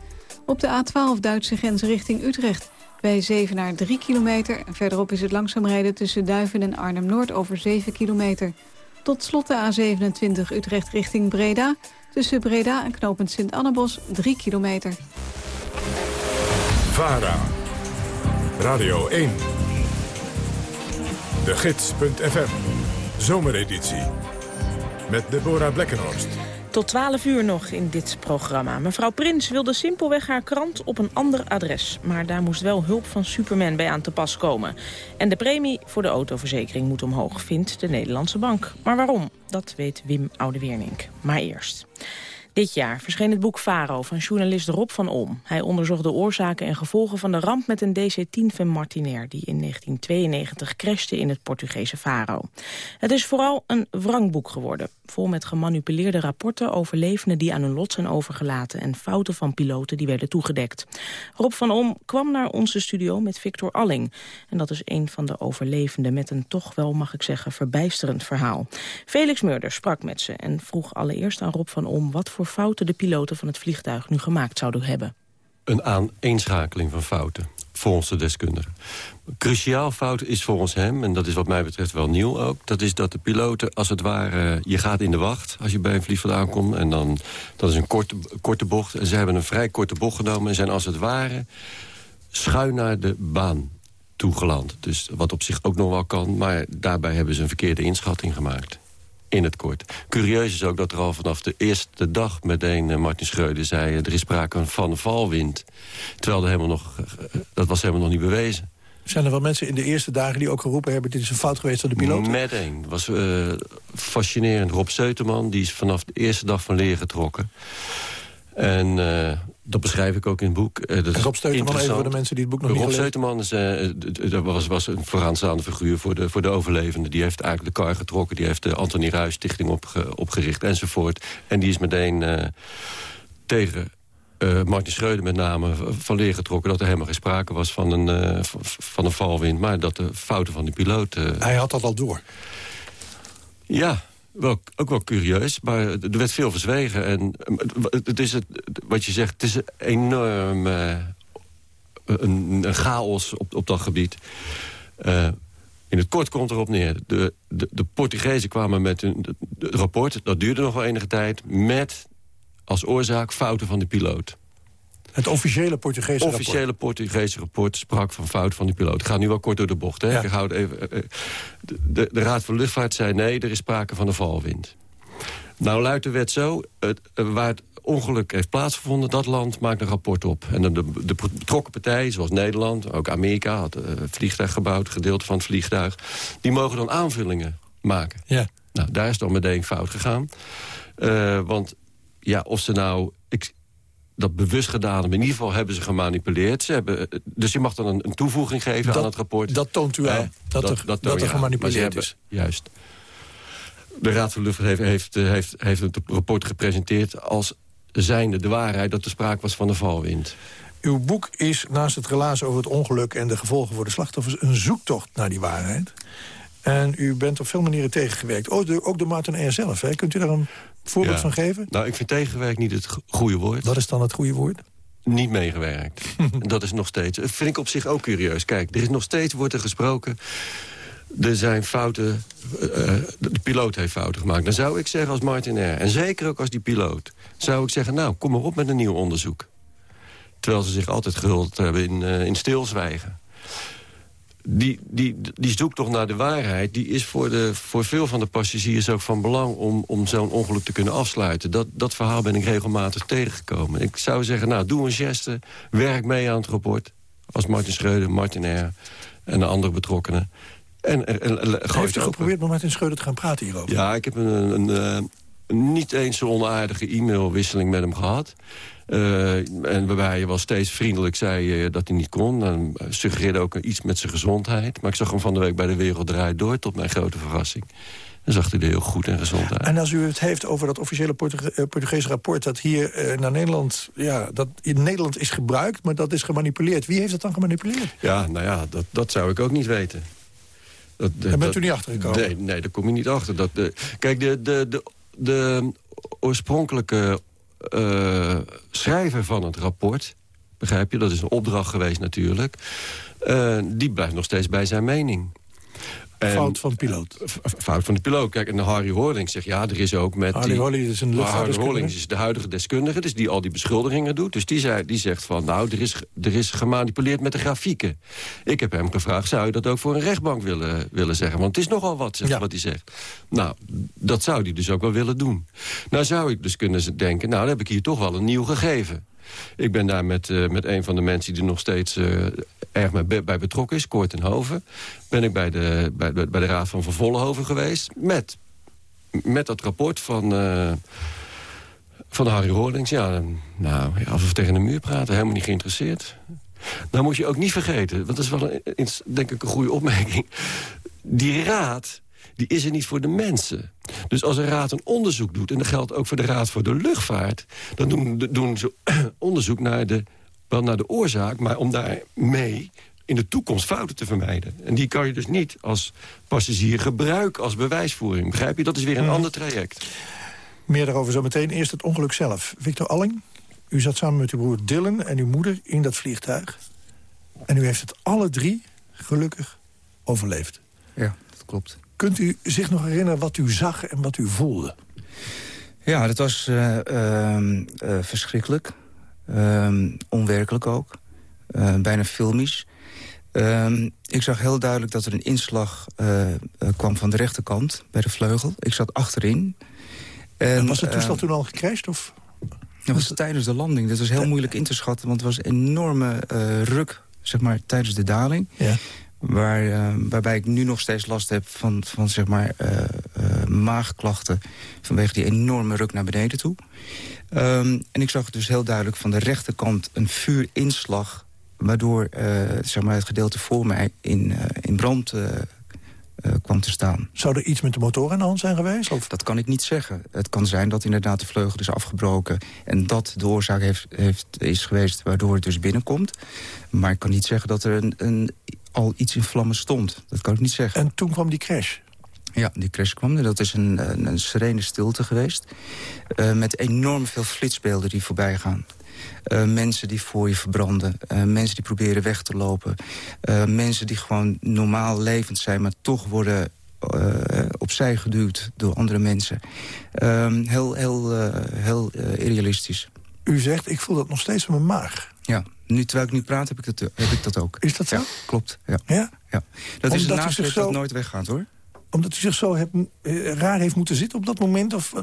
Op de A12 Duitse grens richting Utrecht. Bij Zevenaar 3 kilometer. Verderop is het langzaam rijden tussen Duiven en Arnhem-Noord over 7 kilometer. Tot slot de A27 Utrecht richting Breda. Tussen Breda en knooppunt Sint-Annebos 3 kilometer. VARA. Radio 1. De Gids.fm. Zomereditie. Met Deborah Blekkenhorst. Tot 12 uur nog in dit programma. Mevrouw Prins wilde simpelweg haar krant op een ander adres. Maar daar moest wel hulp van Superman bij aan te pas komen. En de premie voor de autoverzekering moet omhoog, vindt de Nederlandse bank. Maar waarom? Dat weet Wim Oudewernink. Maar eerst. Dit jaar verscheen het boek Faro van journalist Rob van Olm. Hij onderzocht de oorzaken en gevolgen van de ramp met een DC-10 van Martinair... die in 1992 crashte in het Portugese Faro. Het is vooral een wrangboek geworden. Vol met gemanipuleerde rapporten over levenden die aan hun lot zijn overgelaten... en fouten van piloten die werden toegedekt. Rob van Olm kwam naar onze studio met Victor Alling. En dat is een van de overlevenden met een toch wel, mag ik zeggen, verbijsterend verhaal. Felix Murder sprak met ze en vroeg allereerst aan Rob van Olm... wat voor fouten de piloten van het vliegtuig nu gemaakt zouden hebben. Een aaneenschakeling van fouten, volgens de deskundigen. Cruciaal fout is volgens hem, en dat is wat mij betreft wel nieuw ook... dat is dat de piloten als het ware... je gaat in de wacht als je bij een vliegveld aankomt... en dan, dat is een korte, korte bocht. En ze hebben een vrij korte bocht genomen... en zijn als het ware schuin naar de baan toegeland. Dus wat op zich ook nog wel kan, maar daarbij hebben ze een verkeerde inschatting gemaakt in het kort. Curieus is ook dat er al vanaf de eerste dag meteen uh, Martin Schreuder zei... Uh, er is sprake van valwind. Terwijl er helemaal nog, uh, dat was helemaal nog niet bewezen. Zijn er wel mensen in de eerste dagen die ook geroepen hebben... dit is een fout geweest van de piloot? Meteen. Het was fascinerend. Rob Seuterman die is vanaf de eerste dag van leer getrokken. En dat beschrijf ik ook in het boek. Uh, dat Rob Steuteman, even voor de mensen die het boek nog Rob niet gelezen Rob Steuteman uh, was, was een vooraanstaande figuur voor de, voor de overlevenden. Die heeft eigenlijk de kar getrokken. Die heeft de Antonie Ruijs Stichting opge, opgericht enzovoort. En die is meteen uh, tegen uh, Martin Schreuder met name van leer getrokken... dat er helemaal geen sprake was van een, uh, van een valwind... maar dat de fouten van die piloot... Uh... Hij had dat al door. Ja, wel, ook wel curieus, maar er werd veel verzwegen. En het is het, wat je zegt, het is een enorm uh, een, een, chaos op, op dat gebied. Uh, in het kort komt erop neer. De, de, de Portugezen kwamen met een rapport, dat duurde nog wel enige tijd... met als oorzaak fouten van de piloot. Het officiële Portugese rapport? officiële Portugese rapport sprak van fout van die piloot. Ik ga nu wel kort door de bocht. Hè? Ja. Ik houd even, uh, de, de, Raad van Luchtvaart zei nee, er is sprake van een valwind. Nou luidt de wet zo, het, waar het ongeluk heeft plaatsgevonden... dat land maakt een rapport op. En de, de, de betrokken partijen, zoals Nederland, ook Amerika... had een vliegtuig gebouwd, gedeelte van het vliegtuig... die mogen dan aanvullingen maken. Ja. Nou, daar is dan meteen fout gegaan. Uh, want ja, of ze nou... Dat bewust gedaan hebben. In ieder geval hebben ze gemanipuleerd. Ze hebben, eh, dus je mag dan een, een toevoeging geven Dat- aan het rapport. dat toont u aan, dat er- dat er gemanipuleerd is. Juist. De Raad van Luchtvaart heeft, heeft, eh, heeft, heeft het rapport gepresenteerd... als zijnde de waarheid dat er sprake was van de valwind. Uw boek is naast het relaas over het ongeluk... en de gevolgen voor de slachtoffers... een zoektocht naar die waarheid. En u bent op veel manieren tegengewerkt. Ook door, ook door Martin R. zelf. Hè? Kunt u daar een voorbeeld Ja. van geven? Nou, ik vind tegenwerk niet het go- goede woord. Wat is dan het goede woord? Niet meegewerkt. dat is nog steeds... Dat vind ik op zich ook curieus. Kijk, er is nog steeds, wordt er gesproken... Er zijn fouten... eh, eh, de piloot heeft fouten gemaakt. Dan zou ik zeggen als Martin R. En zeker ook als die piloot... zou ik zeggen, nou, kom maar op met een nieuw onderzoek. Terwijl ze zich altijd gehuld hebben in, eh, in stilzwijgen. Die, die, die zoektocht naar de waarheid... die is voor, de, voor veel van de passagiers ook van belang... om, om zo'n ongeluk te kunnen afsluiten. Dat, dat verhaal ben ik regelmatig tegengekomen. Ik zou zeggen, nou, doe een geste. Werk mee aan het rapport. Als Martin Schreuder, Martin R. en de andere betrokkenen. En, en, en, en gooi Heeft u geprobeerd met Martin Schreuder te gaan praten hierover? Ja, ik heb een, een, een, eh, niet eens zo onaardige e-mailwisseling met hem gehad. Eh, en waarbij hij wel steeds vriendelijk zei eh, dat hij niet kon. En suggereerde ook iets met zijn gezondheid. Maar ik zag hem van de week bij de Wereld Draait Door, tot mijn grote verrassing. Dan zag hij er heel goed en gezond uit. En als u het heeft over dat officiële Portuge eh, Portugese rapport... dat hier eh, naar Nederland, ja, dat in Nederland is gebruikt... maar dat is gemanipuleerd. Wie heeft dat dan gemanipuleerd? Ja, nou ja, dat, dat zou ik ook niet weten. Dat, Daar bent u niet achter gekomen? Nee, nee, daar kom je niet achter. Dat, de, kijk, de, de, de, de oorspronkelijke eh, schrijver van het rapport... begrijp je, dat is een opdracht geweest natuurlijk... eh, die blijft nog steeds bij zijn mening. Fout van de piloot. F- Fout van de piloot. Kijk, en Harry Horling zegt, ja, er is ook met Harry die... Horling is een Harry. Horling is de huidige deskundige, dus die al die beschuldigingen doet. Dus die, zei, die zegt van, nou, er is, er is gemanipuleerd met de grafieken. Ik heb hem gevraagd, zou je dat ook voor een rechtbank willen, willen zeggen? Want het is nogal wat, zegt, wat hij zegt. Nou, dat zou hij dus ook wel willen doen. Nou zou ik dus kunnen denken, nou, dan heb ik hier toch wel een nieuw gegeven. Ik ben daar met, eh, met een van de mensen die nog steeds eh, erg bij, be- bij betrokken is, Koort en Hoven. Ben ik bij de, bij, bij de Raad van Van Vollenhoven geweest met, met dat rapport van, eh, van Harry Hoorlings. Ja, nou, alsof we tegen de muur praten, helemaal niet geïnteresseerd. Nou moet je ook niet vergeten, want dat is wel denk ik een goede opmerking. Die raad, die is er niet voor de mensen. Dus als een raad een onderzoek doet, en dat geldt ook voor de Raad voor de Luchtvaart... dan doen, doen ze onderzoek naar de, wel naar de oorzaak... maar om daarmee in de toekomst fouten te vermijden. En die kan je dus niet als passagier gebruiken als bewijsvoering. Begrijp je? Dat is weer een Mhm. ander traject. Meer daarover zo meteen. Eerst het ongeluk zelf. Victor Alling, u zat samen met uw broer Dylan en uw moeder in dat vliegtuig. En u heeft het alle drie gelukkig overleefd. Ja, dat klopt. Kunt u zich nog herinneren wat u zag en wat u voelde? Ja, dat was eh, ehm, eh, verschrikkelijk. Ehm, onwerkelijk ook. Eh, bijna filmisch. Ehm, ik zag heel duidelijk dat er een inslag kwam van de rechterkant bij de vleugel. Ik zat achterin. En was het toestel toen al gecrashed? Of? Dat was tijdens de landing. Dat was heel moeilijk in te schatten, want het was een enorme ruk zeg maar, tijdens de daling. Ja. Waar, eh, waarbij ik nu nog steeds last heb van, van zeg maar, eh, eh, maagklachten... vanwege die enorme ruk naar beneden toe. Ehm, en ik zag dus heel duidelijk van de rechterkant een vuurinslag... waardoor zeg maar, het gedeelte voor mij in, in brand kwam te staan. Zou er iets met de motor aan de hand zijn geweest? Of? Dat kan ik niet zeggen. Het kan zijn dat inderdaad de vleugel is afgebroken... en dat de oorzaak heeft, heeft, is geweest waardoor het dus binnenkomt. Maar ik kan niet zeggen dat er een, een, al iets in vlammen stond. Dat kan ik niet zeggen. En toen kwam die crash? Ja, die crash kwam. Dat is een, een, een serene stilte geweest. eh, met enorm veel flitsbeelden die voorbij gaan. Eh, mensen die voor je verbranden. eh, mensen die proberen weg te lopen. mensen die gewoon normaal levend zijn... maar toch worden opzij geduwd door andere mensen. Ehm, heel heel, heel irrealistisch. U zegt, ik voel dat nog steeds in mijn maag. Ja, nu, terwijl ik nu praat heb ik dat, heb ik dat ook. Is dat zo? Ja, klopt. Ja. Ja? ja. Dat is een nasleep dat nooit weggaat, hoor. Omdat u zich zo hebt, eh, raar heeft moeten zitten op dat moment? Of, eh,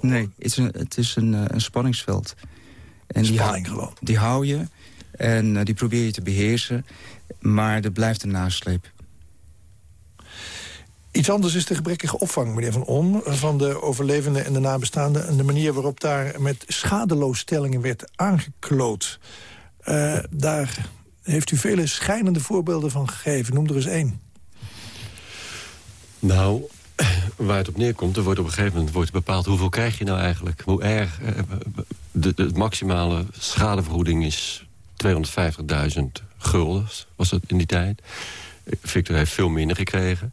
Nee, het is een, het is een, eh, een spanningsveld. En die, Spanning hou- gewoon. die hou je en eh, die probeer je te beheersen. Maar er blijft een nasleep. Iets anders is de gebrekkige opvang, meneer Van On... van de overlevenden en de nabestaanden... en de manier waarop daar met schadeloosstellingen werd aangekloot. Uh, daar heeft u vele schijnende voorbeelden van gegeven. Noem er eens één. Nou, waar het op neerkomt, er wordt op een gegeven moment wordt bepaald... hoeveel krijg je nou eigenlijk? Hoe erg? Eh, de, de maximale schadevergoeding is 250.000 gulden, was dat in die tijd. Victor heeft veel minder gekregen.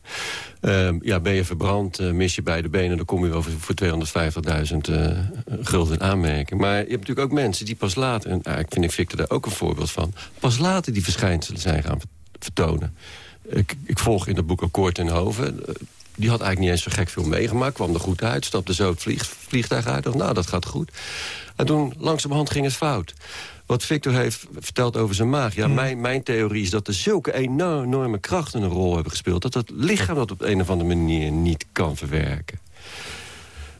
Ehm, ja, ben je verbrand, uh, mis je beide benen... dan kom je over voor 250.000 uh, gulden aanmerking. Maar je hebt natuurlijk ook mensen die pas later... en uh, ik vind Victor daar ook een voorbeeld van... pas later die verschijnselen zijn gaan vertonen. Ik, ik volg in het boek Akkoord in Hoven... die had eigenlijk niet eens zo gek veel meegemaakt. Kwam er goed uit, stapte zo het vliegtuig uit. Dacht, nou, dat gaat goed. En toen langzamerhand ging het fout wat Victor heeft verteld over zijn maag. Ja, hmm. mijn, mijn theorie is dat er zulke enorme krachten een rol hebben gespeeld... dat het lichaam dat op een of andere manier niet kan verwerken.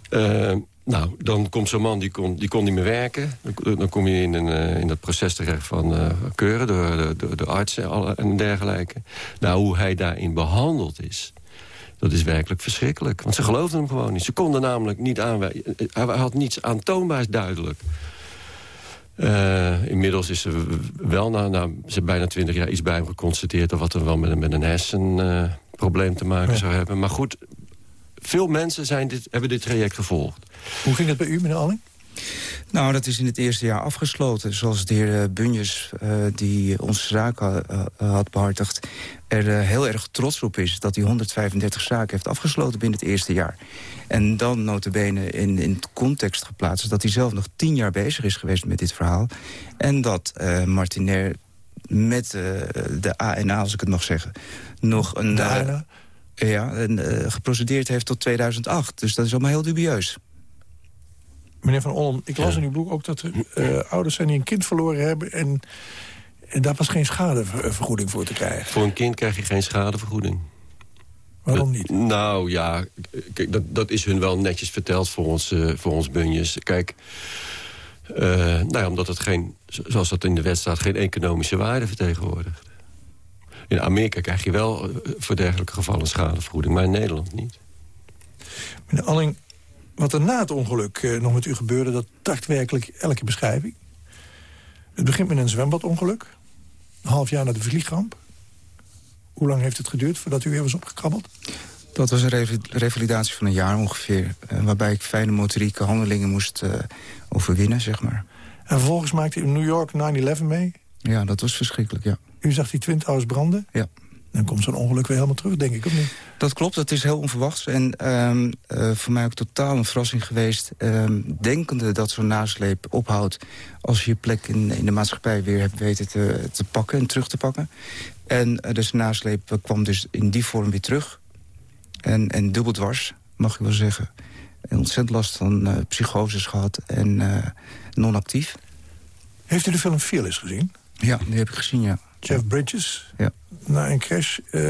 Uh, nou, dan komt zo'n man, die kon, die kon niet meer werken. Dan kom je in, een, uh, in dat proces terecht van uh, keuren door, door, de artsen en dergelijke. Nou, hoe hij daarin behandeld is... Dat is werkelijk verschrikkelijk. Want ze geloofden hem gewoon niet. Ze konden namelijk niet aanwijzen. Hij had niets aantoonbaars duidelijk. Uh, inmiddels is er wel na, na ze bijna twintig jaar iets bij hem geconstateerd... of wat er wel met, een, met een hersenprobleem uh, te maken zou hebben. Maar goed, veel mensen zijn dit, hebben dit traject gevolgd. Hoe ging het bij u, meneer Alling? Nou, dat is in het eerste jaar afgesloten. Zoals de heer eh, Bunjes, uh, die onze zaak uh, had behartigd... er heel erg trots op is dat hij 135 zaken heeft afgesloten binnen het eerste jaar. En dan notabene in, in het context geplaatst... dat hij zelf nog tien jaar bezig is geweest met dit verhaal. En dat Martinair met de ANA, als ik het nog zeg... nog een... ja, een, geprocedeerd heeft tot 2008. Dus dat is allemaal heel dubieus. Meneer Van Olm, ik las in uw boek ook dat er uh, ouders zijn die een kind verloren hebben... En, en daar was geen schadevergoeding voor te krijgen. Voor een kind krijg je geen schadevergoeding. Waarom niet? nou ja, kijk, dat, dat is hun wel netjes verteld voor ons, uh, voor ons bunjes. Kijk, uh, nou ja, omdat het geen, zoals dat in de wet staat... geen economische waarde vertegenwoordigt. In Amerika krijg je wel voor dergelijke gevallen schadevergoeding... maar in Nederland niet. Meneer Alling, wat er na het ongeluk uh, nog met u gebeurde... dat tart werkelijk elke beschrijving. Het begint met een zwembadongeluk. Een half jaar na de vliegramp. Hoe lang heeft het geduurd voordat u weer was opgekrabbeld? Dat was een revalidatie van een jaar ongeveer. Uh, waarbij ik fijne motorieke handelingen moest uh, overwinnen, zeg maar. En vervolgens maakte u in New York 9-11 mee? Ja, dat was verschrikkelijk, ja. U zag die Twin Towers branden? Ja. Dan komt zo'n ongeluk weer helemaal terug, denk ik, of niet? Dat klopt, dat is heel onverwachts. En um, uh, voor mij ook totaal een verrassing geweest. Um, denkende dat zo'n nasleep ophoudt... als je je plek in, in de maatschappij weer hebt weten te, te pakken en terug te pakken. En uh, dus de nasleep kwam dus in die vorm weer terug. En, en dubbel dwars, mag ik wel zeggen. En ontzettend last van uh, psychoses gehad en non-actief. Heeft u de film Fearless gezien? Ja, die heb ik gezien, ja. Jeff Bridges, ja. na een crash, uh,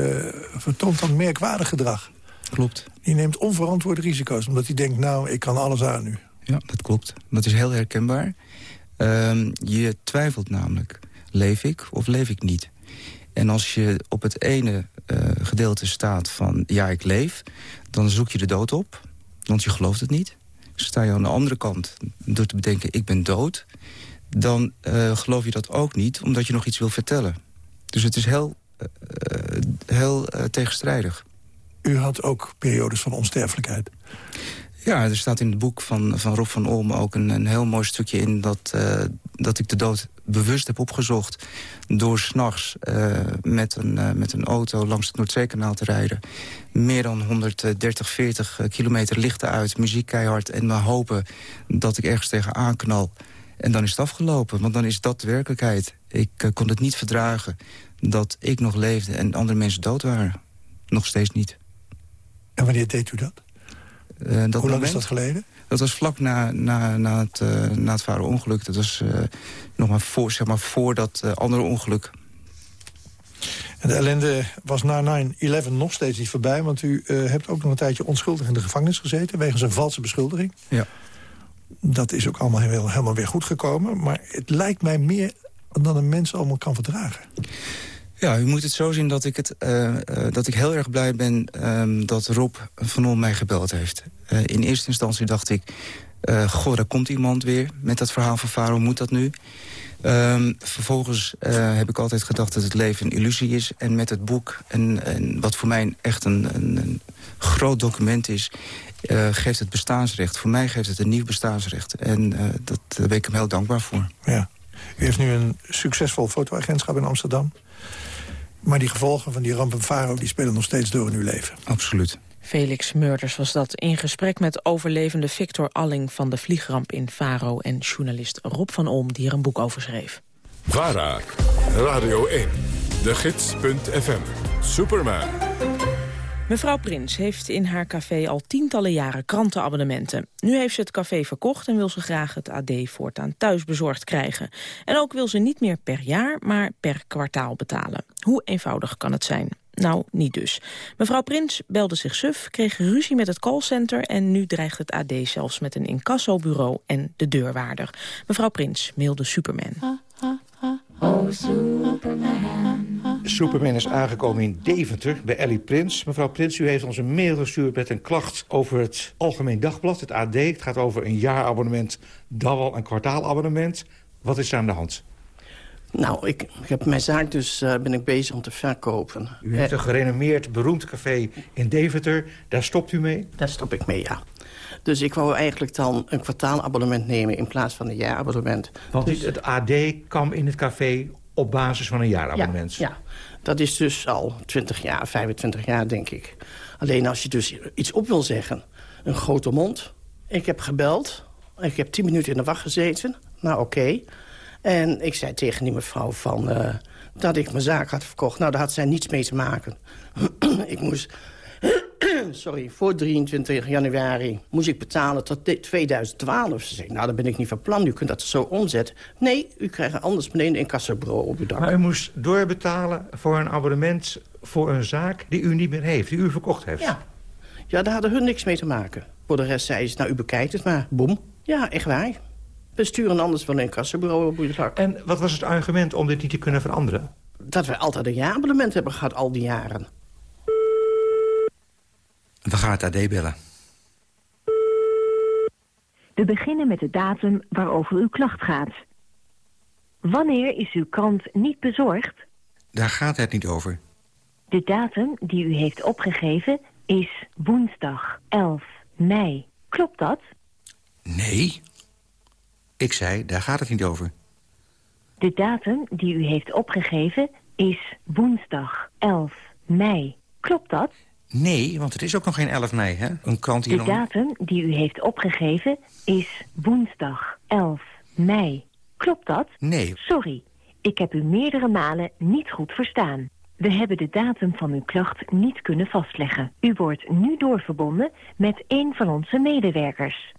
vertoont dan merkwaardig gedrag. Klopt. Die neemt onverantwoorde risico's, omdat hij denkt, nou, ik kan alles aan nu. Ja, dat klopt. Dat is heel herkenbaar. Uh, je twijfelt namelijk, leef ik of leef ik niet? En als je op het ene uh, gedeelte staat van, ja, ik leef... dan zoek je de dood op, want je gelooft het niet. Sta je aan de andere kant door te bedenken, ik ben dood dan uh, geloof je dat ook niet, omdat je nog iets wil vertellen. Dus het is heel, uh, heel uh, tegenstrijdig. U had ook periodes van onsterfelijkheid. Ja, er staat in het boek van, van Rob van Olm ook een, een heel mooi stukje in... Dat, dat ik de dood bewust heb opgezocht door s'nachts met, een, met een auto langs het Noordzeekanaal te rijden. Meer dan 130, 40 kilometer lichten uit, muziek keihard... en maar hopen dat ik ergens tegenaan knal... En dan is het afgelopen, want dan is dat de werkelijkheid. Ik uh, kon het niet verdragen dat ik nog leefde en andere mensen dood waren. Nog steeds niet. En wanneer deed u dat? Uh, dat Hoe lang moment, is dat geleden? Dat was vlak na, na, na, het, uh, na het zware ongeluk. Dat was nog maar voor, zeg maar, voor dat andere ongeluk. En de ellende was na 9-11 nog steeds niet voorbij... want u hebt ook nog een tijdje onschuldig in de gevangenis gezeten... wegens een valse beschuldiging. Ja. Dat is ook allemaal helemaal weer goed gekomen. Maar het lijkt mij meer dan een mens allemaal kan verdragen. Ja, u moet het zo zien dat ik, het, uh, uh, dat ik heel erg blij ben um, dat Rob van Ol mij gebeld heeft. Uh, in eerste instantie dacht ik, goh, daar komt iemand weer met dat verhaal van Faro, moet dat nu? Um, vervolgens heb ik altijd gedacht dat het leven een illusie is. En met het boek, en, en wat voor mij echt een, een, een groot document is... geeft het bestaansrecht. Voor mij geeft het een nieuw bestaansrecht. En dat, daar ben ik hem heel dankbaar voor. Ja. U heeft nu een succesvol fotoagentschap in Amsterdam. Maar die gevolgen van die ramp en Faro die spelen nog steeds door in uw leven. Absoluut. Felix Murders was dat in gesprek met overlevende Victor Alling... van de vliegramp in Faro en journalist Rob van Olm... die er een boek over schreef. VARA, Radio 1, de gids.fm, Superman. Mevrouw Prins heeft in haar café al tientallen jaren krantenabonnementen. Nu heeft ze het café verkocht en wil ze graag het AD voortaan thuis bezorgd krijgen. En ook wil ze niet meer per jaar, maar per kwartaal betalen. Hoe eenvoudig kan het zijn? Nou, niet dus. Mevrouw Prins belde zich suf, kreeg ruzie met het callcenter... en nu dreigt het AD zelfs met een incassobureau en de deurwaarder. Mevrouw Prins mailde Superman. Oh, Superman. Superman is aangekomen in Deventer bij Ellie Prins. Mevrouw Prins, u heeft ons een mail gestuurd met een klacht over het Algemeen Dagblad, het AD. Het gaat over een jaarabonnement, dan wel een kwartaalabonnement. Wat is er aan de hand? Nou, ik, ik heb mijn zaak dus uh, ben ik bezig om te verkopen. U heeft een gerenommeerd, beroemd café in Deventer. Daar stopt u mee? Daar stop ik mee, ja. Dus ik wou eigenlijk dan een kwartaalabonnement nemen in plaats van een jaarabonnement. Want dus... het AD kwam in het café op basis van een jaarabonnement? Ja, ja, dat is dus al 20 jaar, 25 jaar denk ik. Alleen als je dus iets op wil zeggen, een grote mond. Ik heb gebeld, ik heb 10 minuten in de wacht gezeten. Nou, oké. Okay. En ik zei tegen die mevrouw van, uh, dat ik mijn zaak had verkocht. Nou, daar had zij niets mee te maken. ik moest sorry, voor 23 januari moest ik betalen tot 2012. Ze zei, nou, dan ben ik niet van plan. U kunt dat zo omzetten. Nee, u krijgt anders beneden een kassabureau op uw dak. Maar u moest doorbetalen voor een abonnement voor een zaak die u niet meer heeft, die u verkocht heeft? Ja, ja daar hadden hun niks mee te maken. Voor de rest zei ze, nou, u bekijkt het maar. Boem. Ja, echt waar. We sturen anders wel een kassabureau op uw dak. En wat was het argument om dit niet te kunnen veranderen? Dat we altijd een jaarabonnement hebben gehad, al die jaren. We gaan het AD bellen. We beginnen met de datum waarover uw klacht gaat. Wanneer is uw krant niet bezorgd? Daar gaat het niet over. De datum die u heeft opgegeven is woensdag 11 mei. Klopt dat? Nee. Ik zei, daar gaat het niet over. De datum die u heeft opgegeven is woensdag 11 mei. Klopt dat? Nee, want het is ook nog geen 11 mei, hè? Een krant die De nog... datum die u heeft opgegeven is woensdag 11 mei. Klopt dat? Nee. Sorry, ik heb u meerdere malen niet goed verstaan. We hebben de datum van uw klacht niet kunnen vastleggen. U wordt nu doorverbonden met een van onze medewerkers.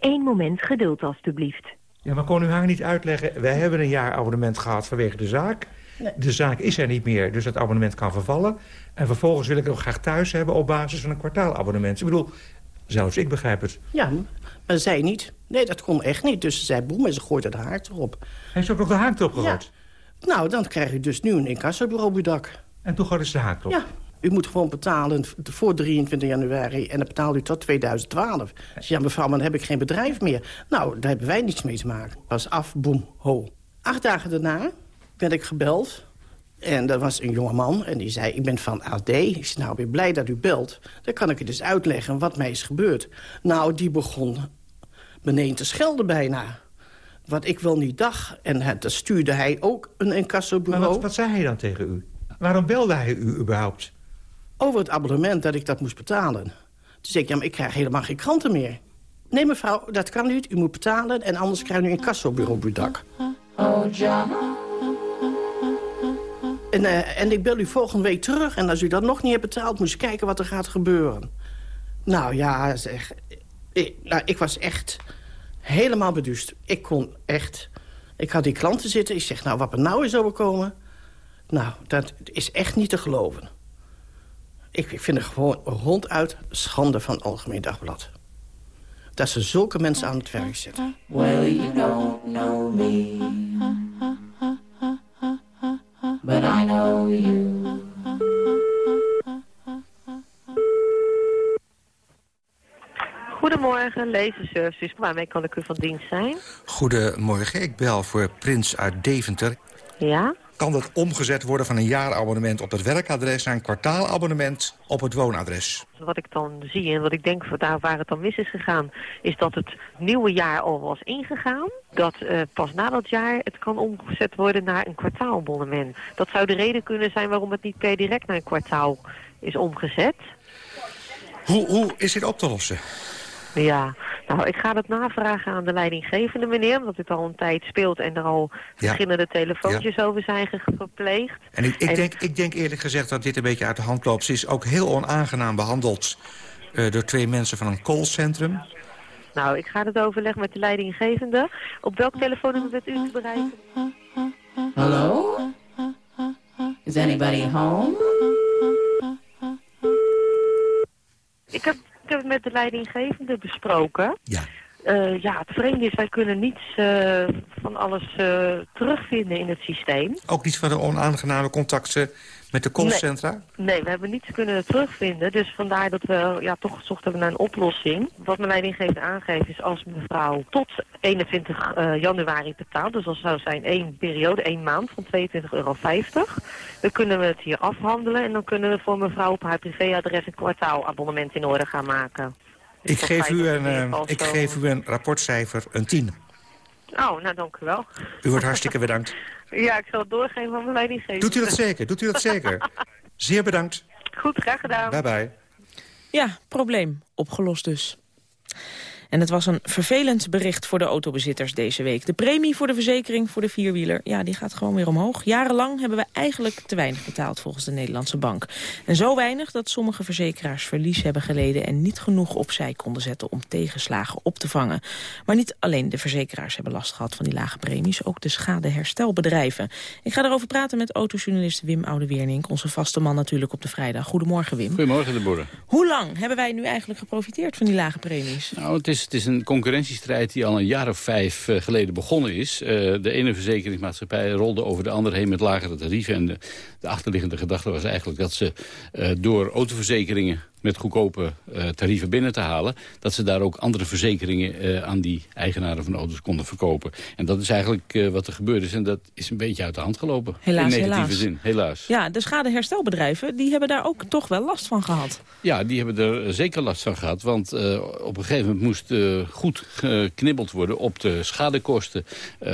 Eén moment geduld, alstublieft. Ja, maar kon u haar niet uitleggen... wij hebben een jaar abonnement gehad vanwege de zaak... Nee. De zaak is er niet meer, dus het abonnement kan vervallen. En vervolgens wil ik het ook graag thuis hebben op basis van een kwartaalabonnement. Ik bedoel, zelfs ik begrijp het. Ja, maar zij niet. Nee, dat kon echt niet. Dus ze zei boem en ze gooit de haak erop. Hij is ook nog de haak erop gegooid? Ja. Nou, dan krijg je dus nu een incassobureau op uw dak. En toen gooide ze de haak erop? Ja. U moet gewoon betalen voor 23 januari en dan betaalt u tot 2012. Dus ja, mevrouw, dan heb ik geen bedrijf meer. Nou, daar hebben wij niets mee te maken. Pas af, boem, ho. Acht dagen daarna werd ik gebeld. En dat was een jongeman en die zei, ik ben van AD. Ik zei, nou, ben blij dat u belt. Dan kan ik u dus uitleggen wat mij is gebeurd. Nou, die begon beneden te schelden bijna. Wat ik wel niet dacht. En het, stuurde hij ook een incassobureau. Wat zei hij dan tegen u? Waarom belde hij u überhaupt? Over het abonnement dat ik dat moest betalen. Toen zei ik, ja, maar ik krijg helemaal geen kranten meer. Nee, mevrouw, dat kan niet. U moet betalen en anders krijgt u een incassobureau op. Oh. En, uh, en ik bel u volgende week terug. En als u dat nog niet hebt betaald, moet je kijken wat er gaat gebeuren. Nou ja, zeg, ik, nou, ik was echt helemaal beduust. Ik kon echt... Ik had die klanten zitten. Ik zeg, nou, wat er nou is overkomen... Nou, dat is echt niet te geloven. Ik vind er gewoon ronduit schande van Algemeen Dagblad. Dat ze zulke mensen aan het werk zetten. Well, you don't know me. But I know you. Goedemorgen, lezenservice. Waarmee kan ik u van dienst zijn? Goedemorgen, ik bel voor Prins uit Deventer. Ja? Kan dat omgezet worden van een jaarabonnement op het werkadres... naar een kwartaalabonnement op het woonadres? Wat ik dan zie en wat ik denk voor daar waar het dan mis is gegaan... is dat het nieuwe jaar al was ingegaan. Dat uh, pas na dat jaar het kan omgezet worden naar een kwartaalabonnement. Dat zou de reden kunnen zijn waarom het niet per direct naar een kwartaal is omgezet. Hoe, hoe is dit op te lossen? Ja, nou, ik ga het navragen aan de leidinggevende meneer... omdat dit al een tijd speelt en er al verschillende telefoontjes over zijn gepleegd. En, ik, ik, Denk, ik denk eerlijk gezegd dat dit een beetje uit de hand loopt. Ze is ook heel onaangenaam behandeld uh, door twee mensen van een callcentrum. Nou, ik ga het overleggen met de leidinggevende. Op welk telefoonnummer bent u te bereiken? Hallo? Is anybody home? Ik heb, heb het met de leidinggevende besproken. Ja. Uh, ja, het vreemde is, wij kunnen niets uh, van alles uh, terugvinden in het systeem. Ook niet van de onaangename contacten met de callcentra? Nee, nee, we hebben niets kunnen terugvinden. Dus vandaar dat we ja, toch gezocht hebben naar een oplossing. Wat mijn leidinggevende aangeeft is als mevrouw tot 21 januari betaalt... dus dat zou zijn één periode, één maand van 22,50 euro... dan kunnen we het hier afhandelen... en dan kunnen we voor mevrouw op haar privéadres een kwartaalabonnement in orde gaan maken. Ik geef, u een, uh, ik geef u een rapportcijfer, een 10. Oh, nou dank u wel. U wordt hartstikke bedankt. Ja, ik zal het doorgeven van mijn leidinggevende. Doet u dat zeker, doet u dat zeker. Zeer bedankt. Goed, graag gedaan. Bye bye. Ja, probleem opgelost dus. En het was een vervelend bericht voor de autobezitters deze week. De premie voor de verzekering voor de vierwieler, ja, die gaat gewoon weer omhoog. Jarenlang hebben we eigenlijk te weinig betaald volgens de Nederlandse bank. En zo weinig dat sommige verzekeraars verlies hebben geleden... en niet genoeg opzij konden zetten om tegenslagen op te vangen. Maar niet alleen de verzekeraars hebben last gehad van die lage premies... ook de schadeherstelbedrijven. Ik ga erover praten met autojournalist Wim Oudeweernink... onze vaste man natuurlijk op de vrijdag. Goedemorgen, Wim. Goedemorgen, Deborah. Hoe lang hebben wij nu eigenlijk geprofiteerd van die lage premies? Nou, het is het is een concurrentiestrijd die al een jaar of vijf uh, geleden begonnen is. Uh, de ene verzekeringsmaatschappij rolde over de andere heen met lagere tarieven. En de, de achterliggende gedachte was eigenlijk dat ze uh, door autoverzekeringen met goedkope uh, tarieven binnen te halen... dat ze daar ook andere verzekeringen uh, aan die eigenaren van auto's konden verkopen. En dat is eigenlijk uh, wat er gebeurd is. En dat is een beetje uit de hand gelopen. Helaas, in negatieve helaas. zin, helaas. Ja, de schadeherstelbedrijven die hebben daar ook toch wel last van gehad. Ja, die hebben er zeker last van gehad. Want op een gegeven moment moest goed geknibbeld worden op de schadekosten.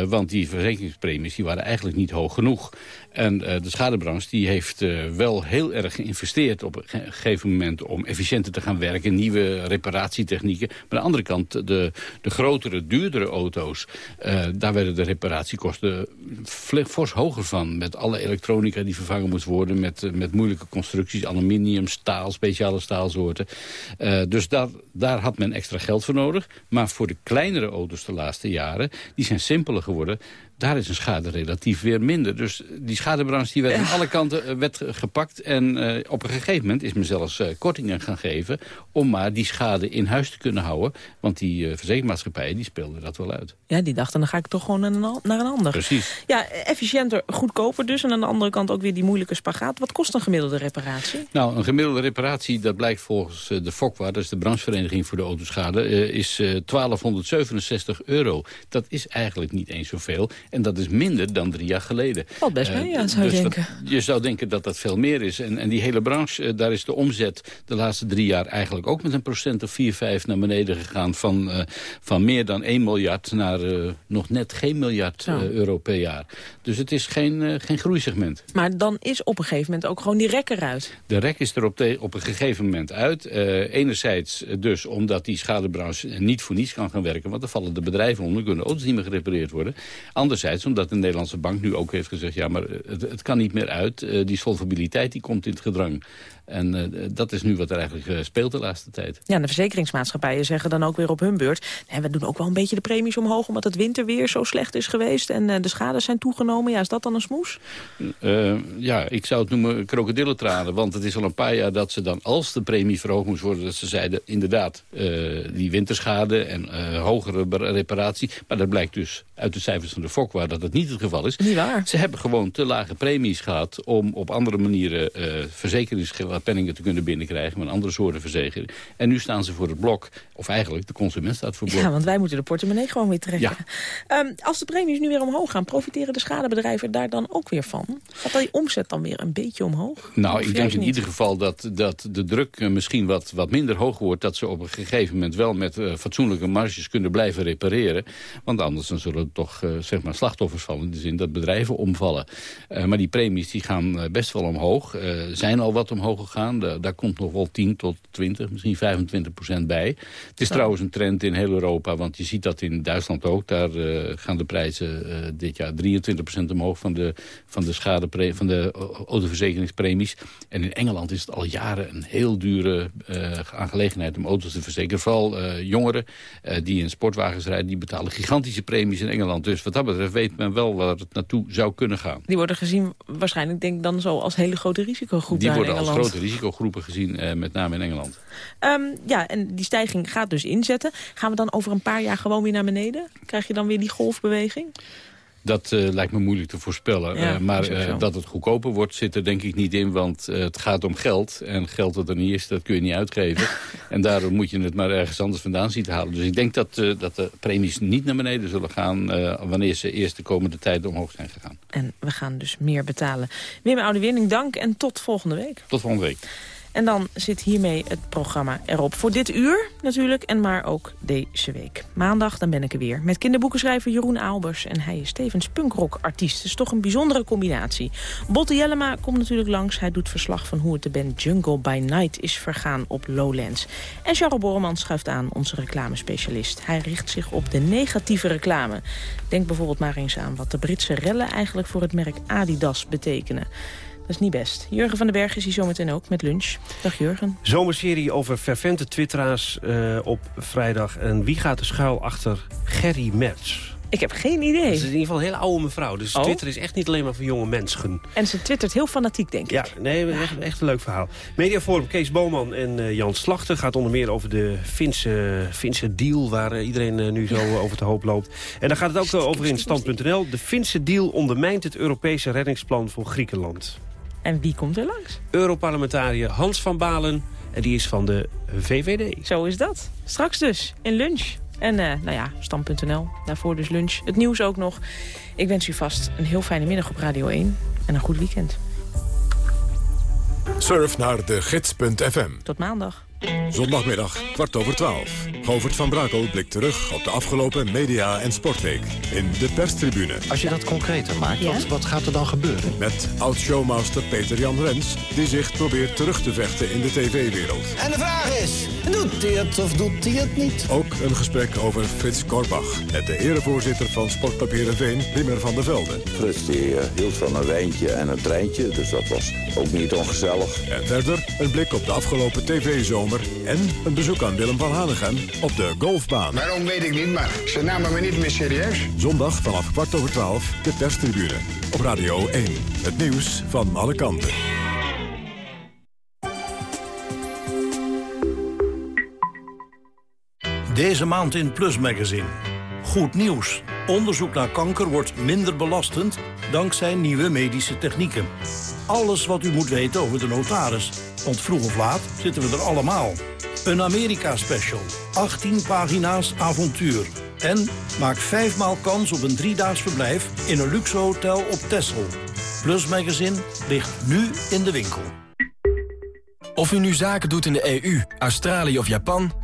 want die verzekeringspremies die waren eigenlijk niet hoog genoeg. En uh, de schadebranche die heeft uh, wel heel erg geïnvesteerd op een gegeven moment om efficiënter te gaan werken, nieuwe reparatietechnieken. Maar aan de andere kant, de, de grotere, duurdere auto's, uh, daar werden de reparatiekosten fors hoger van. Met alle elektronica die vervangen moest worden, met, met moeilijke constructies, aluminium, staal, speciale staalsoorten. dus daar, daar had men extra geld voor nodig. Maar voor de kleinere auto's de laatste jaren, die zijn simpeler geworden daar is een schade relatief weer minder. Dus die schadebranche die werd aan alle kanten werd gepakt. En uh, op een gegeven moment is men zelfs uh, kortingen gaan geven... om maar die schade in huis te kunnen houden. Want die uh, verzekeringsmaatschappijen die speelden dat wel uit. Ja, die dachten dan ga ik toch gewoon naar een, naar een ander. Precies. Ja, efficiënter, goedkoper dus. En aan de andere kant ook weer die moeilijke spagaat. Wat kost een gemiddelde reparatie? Nou, een gemiddelde reparatie, dat blijkt volgens de FOCWA... dat is de branchevereniging voor de autoschade... is 1267 euro. Dat is eigenlijk niet eens zoveel... En dat is minder dan drie jaar geleden. Valt best mee, ja, zou je dus denken. Dat, je zou denken dat dat veel meer is. En, en die hele branche, uh, daar is de omzet de laatste drie jaar... eigenlijk ook met een procent of 4, 5 naar beneden gegaan. Van, uh, van meer dan 1 miljard naar nog net geen miljard euro per jaar. Dus het is geen, geen groeisegment. Maar dan is op een gegeven moment ook gewoon die rek eruit. De rek is er op, de, op een gegeven moment uit. enerzijds dus omdat die schadebranche niet voor niets kan gaan werken. Want dan vallen de bedrijven onder, kunnen auto's niet meer gerepareerd worden. Anderzijds omdat de Nederlandse bank nu ook heeft gezegd... ja, maar het, het kan niet meer uit. Uh, die solvabiliteit die komt in het gedrang. En uh, dat is nu wat er eigenlijk uh, speelt de laatste tijd. Ja, de verzekeringsmaatschappijen zeggen dan ook weer op hun beurt... Nee, we doen ook wel een beetje de premies omhoog... omdat het winterweer zo slecht is geweest en uh, de schades zijn toegenomen. Ja, is dat dan een smoes? ja, ik zou het noemen krokodillentranen. Want het is al een paar jaar dat ze dan, als de premie verhoogd moest worden... dat ze zeiden, inderdaad, die winterschade en hogere reparatie. Maar dat blijkt dus uit de cijfers van de FOCWA dat het niet het geval is. Niet waar. Ze hebben gewoon te lage premies gehad... om op andere manieren verzekeringsgeld wat penningen te kunnen binnenkrijgen... met andere soorten verzekering. En nu staan ze voor het blok, of eigenlijk de consument staat voor het blok. Ja, want wij moeten de portemonnee gewoon weer trekken. Ehm, als de premies nu weer omhoog gaan, profiteren de schadebedrijven daar dan ook weer van? Gaat die omzet dan weer een beetje omhoog? Nou, Of ik denk in niet? ieder geval dat, dat de druk eh, misschien wat, wat minder hoog wordt... dat ze op een gegeven moment wel met eh, fatsoenlijke marges kunnen blijven repareren. Want anders dan zullen er toch eh, zeg maar slachtoffers vallen... in de zin dat bedrijven omvallen. Eh, maar die premies die gaan eh, best wel omhoog. Eh, zijn al wat omhoog gegaan. Da- daar komt nog wel 10 tot 20, misschien 25 procent bij. Het is trouwens een trend in heel Europa. Want je ziet dat in Duitsland ook. Daar eh, gaan de prijzen eh, dit jaar 23 procent omhoog... van de, van de, schadepre van de eh, autoverzekeringspremies. En in Engeland is het al jaren een heel dure aangelegenheid om auto's te verzekeren. Vooral jongeren die in sportwagens rijden... die betalen gigantische premies in Engeland. Dus wat dat betreft weet men wel waar het naartoe zou kunnen gaan. Die worden gezien waarschijnlijk denk ik dan zo als hele grote risicogroep Die worden als Engeland. Risicogroepen gezien, eh, met name in Engeland. Ehm, ja, en die stijging gaat dus inzetten. Gaan we dan over een paar jaar gewoon weer naar beneden? Krijg je dan weer die golfbeweging? Dat eh, lijkt me moeilijk te voorspellen. Ja, Eh, maar eh, dat het goedkoper wordt zit er denk ik niet in. Want het gaat om geld. En geld dat er niet is, dat kun je niet uitgeven. en daarom moet je het maar ergens anders vandaan zien te halen. Dus ik denk dat, dat de premies niet naar beneden zullen gaan... wanneer ze eerst de komende tijd omhoog zijn gegaan. En we gaan dus meer betalen. Wim Oude-Winning, dank en tot volgende week. Tot volgende week. En dan zit hiermee het programma erop. Voor dit uur natuurlijk en maar ook deze week. Maandag dan ben ik er weer. Met kinderboekenschrijver Jeroen Albers. En hij is tevens punkrock-artiest. Het is toch een bijzondere combinatie. Botte Jellema komt natuurlijk langs. Hij doet verslag van hoe het de band Jungle by Night is vergaan op Lowlands. En Charles Borreman schuift aan, onze reclamespecialist. Hij richt zich op de negatieve reclame. Denk bijvoorbeeld maar eens aan wat de Britse rellen eigenlijk voor het merk Adidas betekenen. Dat is niet best. Jurgen van den Berg is hier zometeen ook met lunch. Dag Jurgen. Zomerserie over fervente twitteraars eh, op vrijdag. En wie gaat er schuil achter Gerry Merz? Ik heb geen idee. Het is in ieder geval een hele oude mevrouw. Dus Oh. Twitter is echt niet alleen maar voor jonge mensen. En ze twittert heel fanatiek, denk ik. Ja, nee, echt, echt een leuk verhaal. Mediaforum Kees Boman en eh, Jan Slachter gaat onder meer over de Finse, Finse deal... waar eh, iedereen nu zo over te hoop loopt. En daar gaat het ook over in stand.nl. De Finse deal ondermijnt het Europese reddingsplan voor Griekenland. En wie komt er langs? Europarlementariër Hans van Balen. En die is van de VVD. Zo is dat. Straks dus, in lunch. En eh, nou ja, stam.nl, daarvoor dus lunch. Het nieuws ook nog. Ik wens u vast een heel fijne middag op Radio 1. En een goed weekend. Surf naar de gids.fm. Tot maandag. Zondagmiddag, kwart over twaalf. Govert van Brakel blikt terug op de afgelopen media- en sportweek in de perstribune. Als je dat concreter maakt, wat, wat gaat er dan gebeuren? Met oud-showmaster Peter-Jan Rens, die zich probeert terug te vechten in de tv-wereld. En de vraag is, doet hij het of doet hij het niet? Ook een gesprek over Frits Korbach met de erevoorzitter van Sportpapieren Veen, Wimmer van der Velde. Frits die, eh, hield van een wijntje en een treintje, dus dat was ook niet ongezellig. En verder een blik op de afgelopen tv-zomer en een bezoek aan Willem van Hanegem op de golfbaan. Waarom weet ik niet, maar ze namen me niet meer serieus. Zondag vanaf kwart over twaalf, de perstribune. Op Radio 1, het nieuws van alle kanten. Deze maand in Plus Magazine. Goed nieuws. Onderzoek naar kanker wordt minder belastend dankzij nieuwe medische technieken. Alles wat u moet weten over de notaris. Want vroeg of laat zitten we er allemaal. Een Amerika-special. 18 pagina's avontuur. En maak vijfmaal kans op een driedaags verblijf in een luxe hotel op Texel. Plus Magazine ligt nu in de winkel. Of u nu zaken doet in de EU, Australië of Japan...